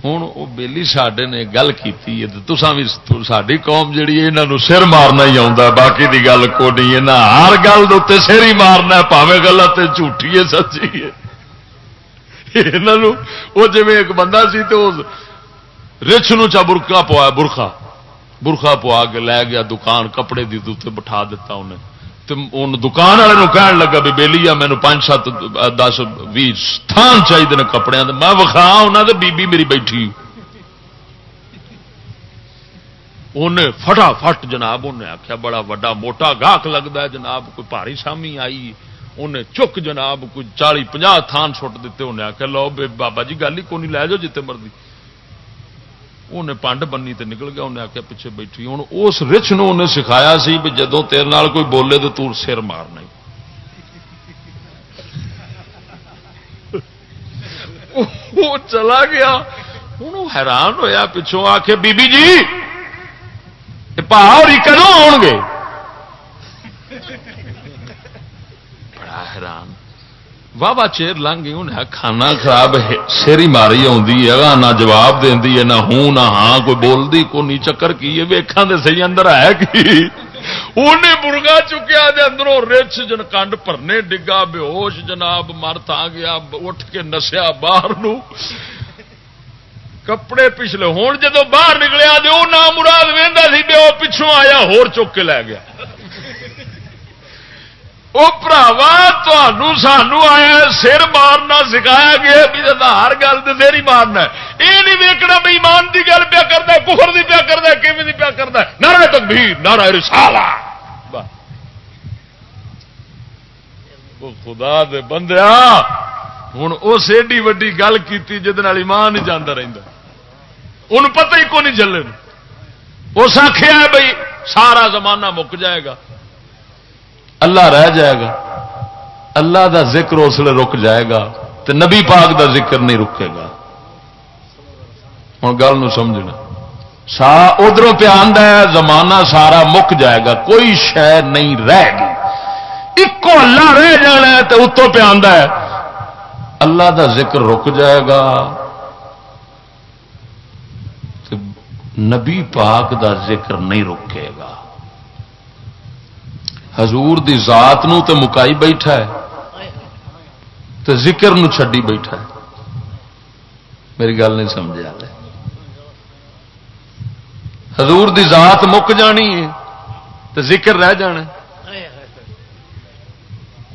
ہوں وہ بےلی سڈے نے گل کی بھی ساری قوم جہی یہاں سر مارنا ہی آتا باقی دی گل کو نہیں۔ ہر گل سر ہی مارنا پاوے گلت جھوٹھی ہے، سچی ہے۔ وہ جی ایک بندہ سی تو رچ نچا برقا پوایا برخا برخا پوا کے لے گیا دکان، کپڑے دی بٹھا دیتا انہیں۔ دکان والے کہن لگا بھی بہلی آ مینو پانچ سات، دس بھی تھان چاہیے کپڑے میں وکھا ہاں، انہوں نے بی میری بیٹھی۔ انہیں فٹا فٹ جناب انہیں آخیا بڑا وا موٹا گاہک لگتا ہے جناب، کوئی پاری سامی آئی۔ انہیں چک جناب کوئی چالی پناہ تھان سٹ دیتے، انہیں آخیا لو بابا جی گل ہی کون لے جاؤ جتنے مرضی۔ انہیں پانڈ بنی تے نکل گیا، انہیں آخیا پیچھے بیٹھی۔ ہوں اس رچ نو انہیں سکھایا سی بھی جدو تیرے نال کوئی بولے تو تور سر مارنا وہ چلا گیا۔ ہوں حیران ہویا پچھوں آ کے بی جی پہاڑی کدو آؤ گے بڑا حیران واہ واہ چیر لنگ گئی انہیں کھانا خراب سیری ماری آ نہ جواب دینی ہے نہ ہوں نہ ہاں کوئی بولتی کو نہیں چکر کی ہے ویکھان دے صحیح اندر ہے کی انہیں برگا چکیا دے اندروں رچ جن کنڈ پرنے ڈگا بے ہوش جناب مرت آ گیا اٹھ کے نسیا باہر نو کپڑے پچھلے ہوں جدو باہر نکلیا تو وہ نام مراد وہدا سی بے وہ پچھوں آیا ہور چک کے لے گیا وہ پراوا سانو آیا سر مارنا سکھایا گیا بھی ہر گل تو سر ہی مارنا یہ نہیں ویکنا بھی ایمان کی گل پیا کرتا کفر کی پیا کرتا کمی پیا کرتا نارا تکبیر نارا رسالا خدا دے بندیا ہوں اس ایڈی وڈی گل کی جہد ایمان ہی جانا رہتا ان پتہ ہی کو نہیں چلے اس آخیا بھائی سارا زمانہ مک جائے گا۔ اللہ رہ جائے گا۔ اللہ دا ذکر اس لیے رک جائے گا تو نبی پاک دا ذکر نہیں رکے گا۔ ہوں گل سمجھنا۔ سا ادھر پہ ہے، زمانہ سارا مک جائے گا، کوئی شہ نہیں رہ گی۔ ایک اللہ رہ جانا ہے تو اتوں پہ ہے۔ اللہ دا ذکر رک جائے گا۔ نبی پاک دا ذکر نہیں رکے گا۔ حضور دی ذات نو تے مکائی بیٹھا ہے، تے ذکر نو چھڈی بیٹھا ہے۔ میری گل نہیں سمجھا حضور دی ذات مک جانی ہے، تے ذکر رہ جانا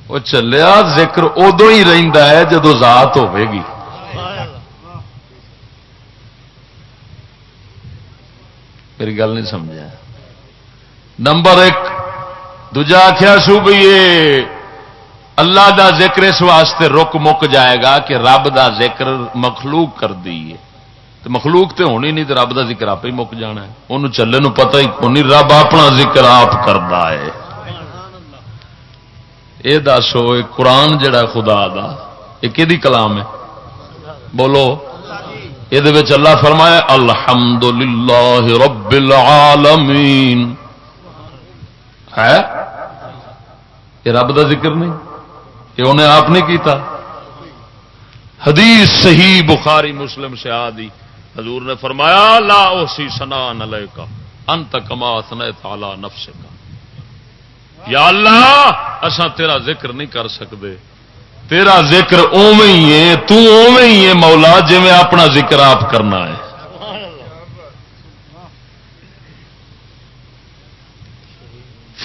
وہ چلیا، ذکر ادو ہی رہتا ہے جدو ذات گی۔ میری گل نہیں سمجھا نمبر ایک دجا آخیا سو بھی اللہ دا ذکر اس واسطے رک مک جائے گا کہ رب دا ذکر مخلوق کر دیے تو مخلوق تے ہونی نہیں تو رب دا ذکر آپ ہی مک جانا ہے۔ انہوں چلے نو پتہ ہی کونی رب اپنا ذکر آپ کرتا ہے۔ یہ دسو قرآن جڑا خدا دا یہ کہ کلام ہے؟ بولو۔ یہ اللہ فرمایا الحمد للہ رب العالمین۔ ہے یہ رب دا ذکر نہیں، یہ انہیں آپ نہیں کیتا۔ حدیث صحیح بخاری مسلم سے آدھی۔ حضور نے فرمایا، لا اسی سنا نلے کا انت کما سن تالا نفس کا یا اللہ اسا تیرا ذکر نہیں کر سکتے۔ تیرا ذکر اوے ہی ہے، تو اوے ہی ہے، مولا جی میں اپنا ذکر آپ کرنا ہے۔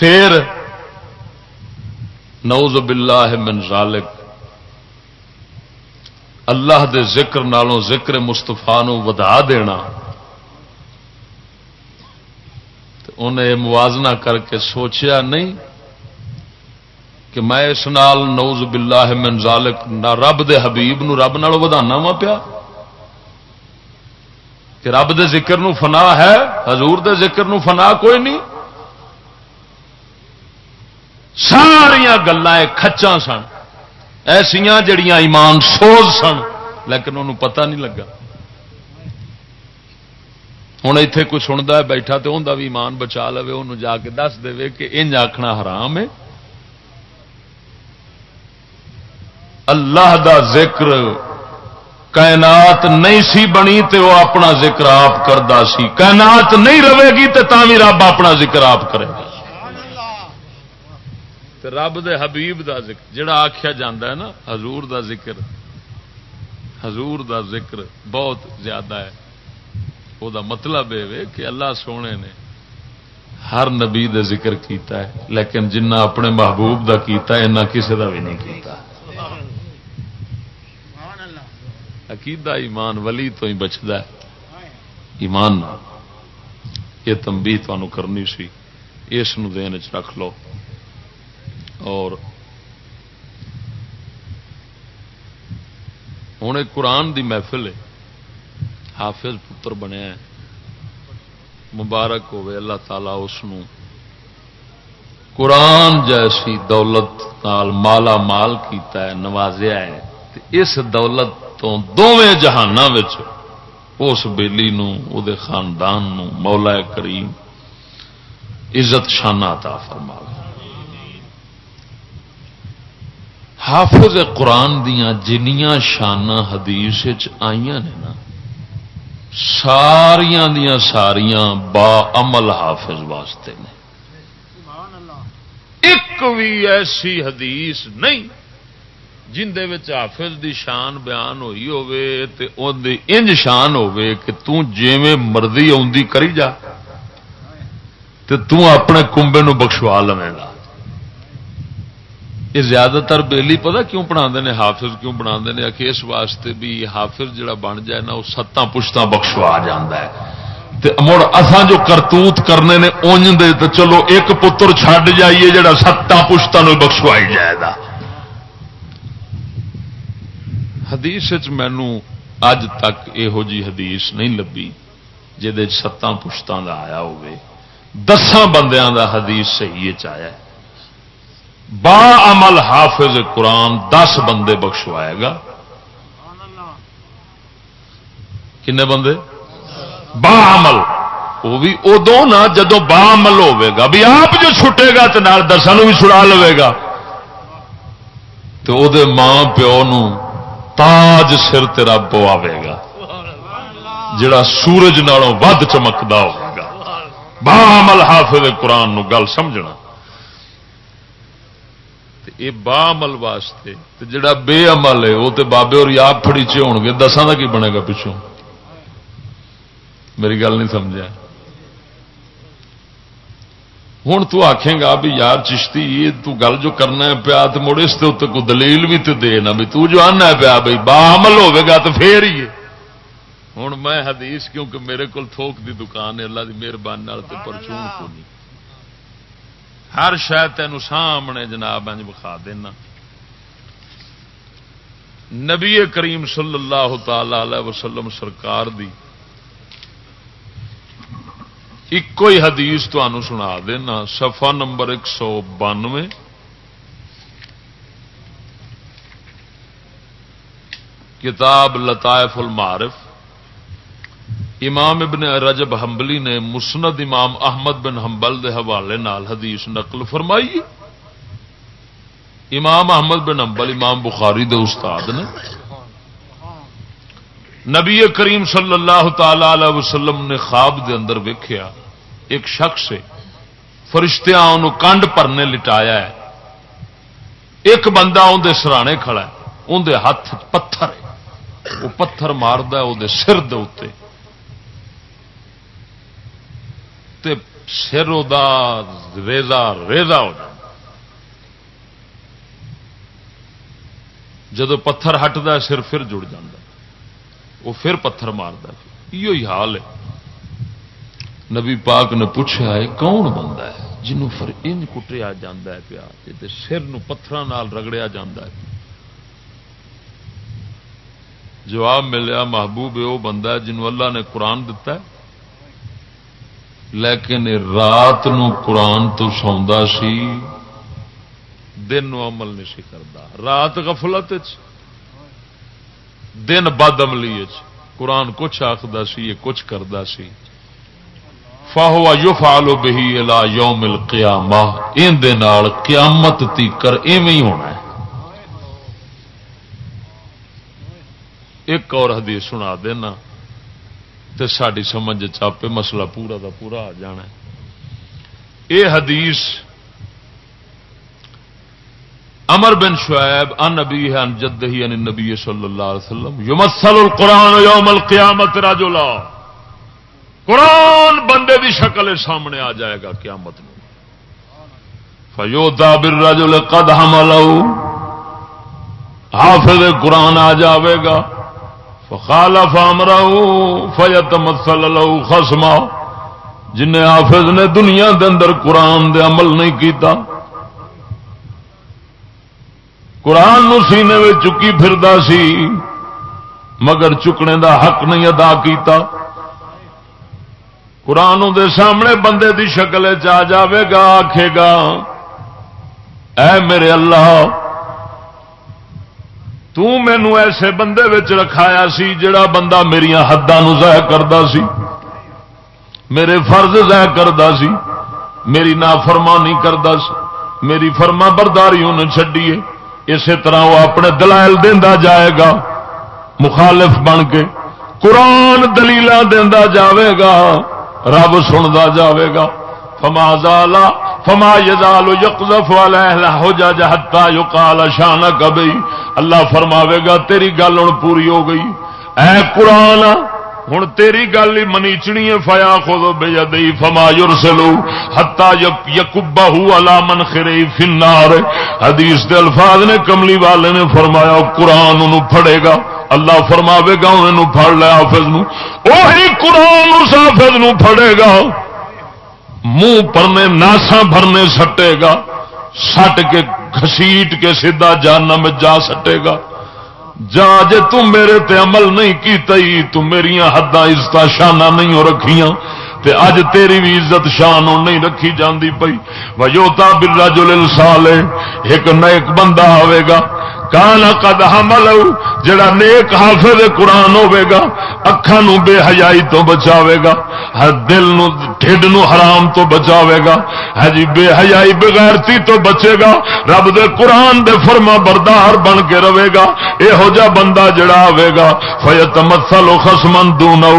پھر نوز باللہ من ذالک، اللہ دے ذکر نالوں ذکر مستفا ودا دینا۔ انہیں موازنہ کر کے سوچیا نہیں کہ میں اس نال نوز باللہ من ذالک نہ رب دے حبیب نو رب نال ودانا وا پیا۔ کہ رب دے ذکر نو فنا ہے، حضور دے ذکر نو فنا کوئی نہیں۔ ساریا گلا کچا سن۔ ایسا جڑیاں ایمان سوز سن۔ لیکن انہوں پتہ نہیں لگا۔ ہوں اتے کوئی سنتا ہے، بیٹھا تو انہوں بھی ایمان بچا لو انہوں جا کے دس دے کہ انج آخنا حرام ہے۔ اللہ دا ذکر کائنات نہیں سی بنی تے وہ اپنا ذکر آپ کرتا سی۔ کائنات نہیں رہے گی تو بھی رب اپنا ذکر آپ کرے گا رب دے حبیب دا ذکر، جڑا آخیا جا نا، حضور دا ذکر۔ حضور دا ذکر بہت زیادہ ہے۔ وہ دا مطلب یہ کہ اللہ سونے نے ہر نبی دے ذکر کیتا ہے، لیکن جنہ اپنے محبوب دا کیتا ہے انہیں کسی دا بھی نہیں کیتا۔ عقیدہ ایمان ولی تو ہی بچتا ہے۔ ایمان یہ تمبی تمہیں کرنی سی۔ اس دین چ رکھ لو۔ اور ہوں قرآن دی محفل ہے۔ حافظ پتر بنیا مبارک ہوئے۔ اللہ تعالی اس قرآن جیسی دولت نال مالا مال کیتا ہے، نوازیا ہے۔ اس دولت تو دونوں جہان اس بےلی دے خاندان نو، مولا کریم عزت شانہ تا فرما حافظ قرآن دیا جنیاں شانہ حدیث آئی نے نا ساریا دیا ساریاں با عمل حافظ واسطے نے۔ ایک بھی ایسی حدیث نہیں جن حافظ دی شان بیان ہوئی ہوے انج شان ہوے کہ تیویں مرضی آدھی کری جا تو اپنے کمبے نو بخشوا لوگ گا یہ زیادہ تر بےلی پتا کیوں پڑھا نے؟ حافظ کیوں بنا نے؟ کہ اس واسطے بھی حافظ جڑا بن جائے نا، وہ ستاں پشتاں بخشوا ہے۔ مڑ اساں جو کرتوت کرنے نے اونج دے تو چلو ایک پتر چھڈ جائیے جڑا ستاں پشتاں بخشوائی جائے گا۔ حدیث مینو اج تک یہو جی حدیث نہیں لبھی جہد ستاں پشتاں کا آیا ہوگی دساں بندیاں دا حدیث صحیح چیا با عمل حافظ قرآن دس بندے بخشوائے گا۔ کنے بندے؟ با عمل۔ وہ بھی ادو نا جدو با عمل گا، بھی آپ جو چھٹے گا تو دسان بھی چھڑا لے گا۔ تو وہ ماں پیو نو تاج سر تیرا پوے گا۔ جڑا سورج نالوں ود چمکتا ہوگا با عمل حافظ قرآن نو گل سمجھنا۔ یہ با عمل واسطے جڑا بے عمل ہے، وہ تو بابے اور آپ فڑیچے ہو گے۔ دساں کا کی بنے گا پچھوں؟ میری گل نہیں سمجھا۔ ہوں تو آخے گا بھی یار چشتی، یہ تو گل جو کرنا ہے پیا تو مڑ اس کو دلیل بھی تو دے نا۔ بھی تو جو آنا ہے پیا بھائی، با عمل ہوگا تو پھر ہی ہوں میں حدیث کیونکہ میرے کو تھوک دی دکان ہے، اللہ کی مہربانی پرچون کو نہیں ہر شاید تین سامنے جناب انج بخا دینا۔ نبی کریم صلی اللہ تعالی وسلم سرکار دی ایک ہی حدیث تمہوں سنا دینا سفا نمبر ایک سو بانوے۔ کتاب لطائف المعارف۔ امام ابن رجب حنبلی نے مسند امام احمد بن حنبل دے حوالے نال حدیث نقل فرمائی۔ امام احمد بن حنبل، امام بخاری دے استاد نے۔ نبی کریم صلی اللہ تعالی علیہ وسلم نے خواب دے اندر ویکھیا، ایک شخص فرشتیاں انہوں کنڈ پرنے لٹایا ہے۔ ایک بندہ اندر سرانے کھڑا ہے اندر ہاتھ پتھر ہے۔ وہ پتھر مارد وہ سر دے تے سر دا ریزا ریزا ہو جائے جدو پتھر ہٹتا سر پھر جڑ جا وہ پھر پتھر مارد یہ حال ہے۔ نبی پاک نے پوچھا ہے، کون بندہ ہے؟ جنوں فر ان کٹیا جا پیا سر پتھر رگڑیا جا جواب ملیا، محبوب وہ بندہ جنوں اللہ نے قرآن دتا ہے۔ لیکن رات نو قرآن تو سوندا سی، دن نو عمل نہیں سی کرتا رات غفلت دن بد عملی قرآن کچھ آخر سی، یہ کچھ کرتا سی۔ فاہو یو فالو بہی الا یوم القیامہ۔ ان دے نال قیامت تیکر ایویں ہی ہونا ہے۔ ایک اور حدیث سنا دینا۔ تے ساری سمجھ چاپے مسئلہ پورا دا پورا آ جانا ہے۔ اے حدیث امر بن شعیب ان نبی ہے ان جد ہی ان نبی صلی اللہ علیہ وسلم یمثل القرآن یوم القیامت رجلا۔ قرآن بندے دی شکل سامنے آ جائے گا قیامت میں فیوتا بالرجل قد حملو حافظ قرآن آ جاوے گا۔ فخالف امرو فیت مسل لو خسما جن حافظ نے دنیا دے اندر قرآن دے عمل نہیں کیتا۔ قرآن نو سینے میں چکی پھردا سی، مگر چکنے دا حق نہیں ادا کیتا۔ قرآن دے سامنے بندے دی شکل چ جاوے گا، آکھے گا، اے میرے اللہ تو مینو ایسے بندے رکھایا سی جڑا بندہ میری حداں ضائع کرتا سی، میرے فرض ضائع کرتا سی، میری نافرمانی کرتا سی، میری فرما برداری انہیں چڈیے اسی طرح وہ اپنے دلائل دینا جائے گا، مخالف بن کے، قرآن دلیل دینا جاوے گا، رب سنتا جاوے گا، فما زالا فما یزال یقذف علیہ حجج حتا یقال شان کبھی اللہ فرماوے گا، تیری گل ہوں پوری ہو گئی۔ اے قرآن ہوں تیری گل ہی منیچنی ہے، فیا خود بے جدئی فما یورسلو ہتا یقبا الا من خری فنار حدیث دے الفاظ نے کملی والے نے فرمایا، قرآن انہوں پھڑے گا۔ اللہ فرماوے گا، انہوں پھڑ لیا حافظ نو۔ وہی قرآن اس حافظ نو پھڑے گا۔ منہ پرنے ناسا بھرنے سٹے گا۔ سٹ کے گسیٹ کے سیدا جانا میں جا سٹے گا۔ جا جے تم میرے تے عمل نہیں کی تئی تم میری حداں عزت شانہ نہیں ہو رکھیاں۔ تے اج تیری بھی عزت شان نہیں رکھی جاندی پئی۔ وجوتا بالرجل الصالح، ایک نیک بندہ آئے گا۔ کان قد حمل جڑا نیک حافظ قرآن ہوے گا اکھان بے حیائی تو بچاوے گا، ہر دل نو ٹھڈ نو حرام تو بچاوے گا ہے جی بے حیائی بغیرتی تو بچے گا، رب دے قرآن دے فرما بردار بن کے رہے گا اے ہو جا بندہ جڑا آوے گا فیت مسل و خسمن دونو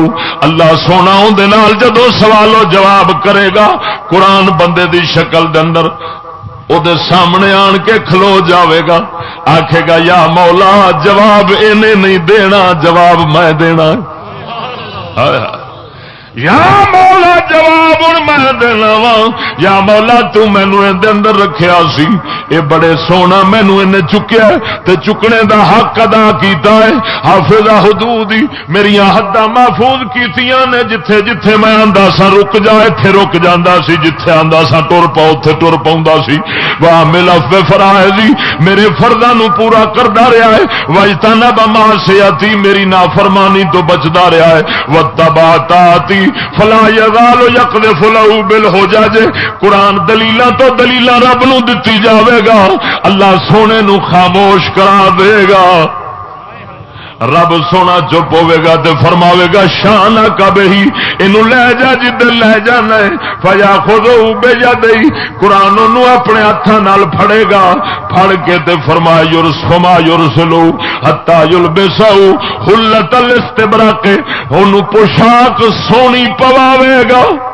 اللہ سونا دے نال جدو سوال و جواب کرے گا، قرآن بندے دی شکل دے اندر وہ سامنے آن کے کھلو جاوے گا آخے گا یا مولا جواب انہیں نہیں دینا جواب میں دینا۔ یا مولا جواب ہوں میں دینا یا مولا تینو اندر رکھیا سی۔ اے بڑے سونا مینو ان چکیا تے چکنے دا حق ادا کیتا ہے۔ حافظ حدود میری حداں محفوظ کیتیاں نے، جتھے جتھے میں آندا سا رک جا، ایتھے رک جاندا سی، جتھے آندا سا ٹر پا اوتھے ٹر پاوندا سی۔ واہ ملا فرائض میرے فرضاں نو پورا کردا رہیا ہے۔ وجتنا بما سیاتی میری نافرمانی تو بچدا رہیا ہے۔ وتباتاتی فلا یزال یقذف له بل ہو جا جے قرآن دلیل تو دلیل رب نو دتی جاوے گا. اللہ سونے نو خاموش کرا دے گا. رب سونا چپ ہوے گا تے فرماوے گا، شان کب ہی، اینو لے جا جدھر لے جانا ہے۔ فیا خود بے جا دئی۔ قرآن اپنے ہاتھوں پھڑے گا۔ پھڑ کے تے فرما یورس فما یورسلو ہتا یل بے سو ہل ہلت استبرا کے پوشاک سونی پواوے گا۔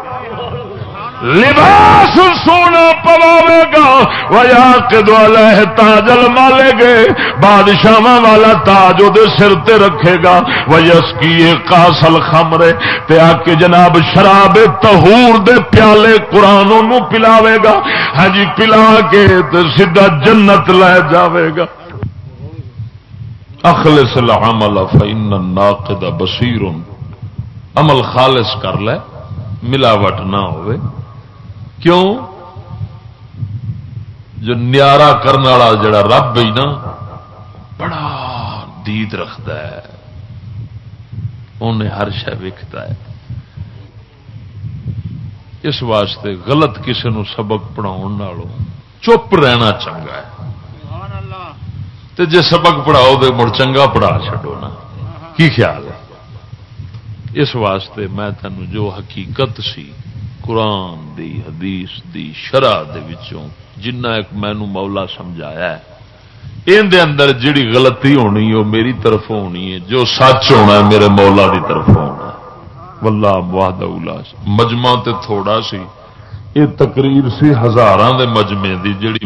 لباس سونا پواوے گا ویا کے دوالے تاجل مالے گے۔ بادشاہ والا تاج وہ سر تے رکھے گا۔ ویس کی کاسل خمرے تے آ کے جناب شراب تہور دے پیالے قرآن پلاوے گا۔ ہاں جی پلا کے تے سیدھا جنت لے جاوے گا۔ اخلص العمل فإن الناقد بصیر۔ عمل خالص کر لے، ملاوٹ نہ ہوئے۔ کیوں؟ جو نیارا کرنے والا جڑا رب ہی نا، بڑا دید رکھتا ہے۔ انہیں ہر شہ وکتا ہے۔ اس واسطے غلط کسی نو سبق پڑھاؤ چپ رہنا چنگا ہے۔ تے جے سبق پڑھاؤ تو مڑ چنگا پڑھا چڈو نا۔ کی خیال ہے؟ اس واسطے میں تینوں جو حقیقت سی قرآن دی، حدیث دی شرح دے وچوں جنہ ایک مینو مولا سمجھایا ہے۔ ان دے اندر جڑی غلطی ہونی وہ میری طرف ہونی ہے، جو سچ ہونا ہے، میرے مولا دی طرف ہونا واللہ واہد مجمع تے تھوڑا سی۔ یہ تقریر سی ہزاراں دے مجمے دی جڑی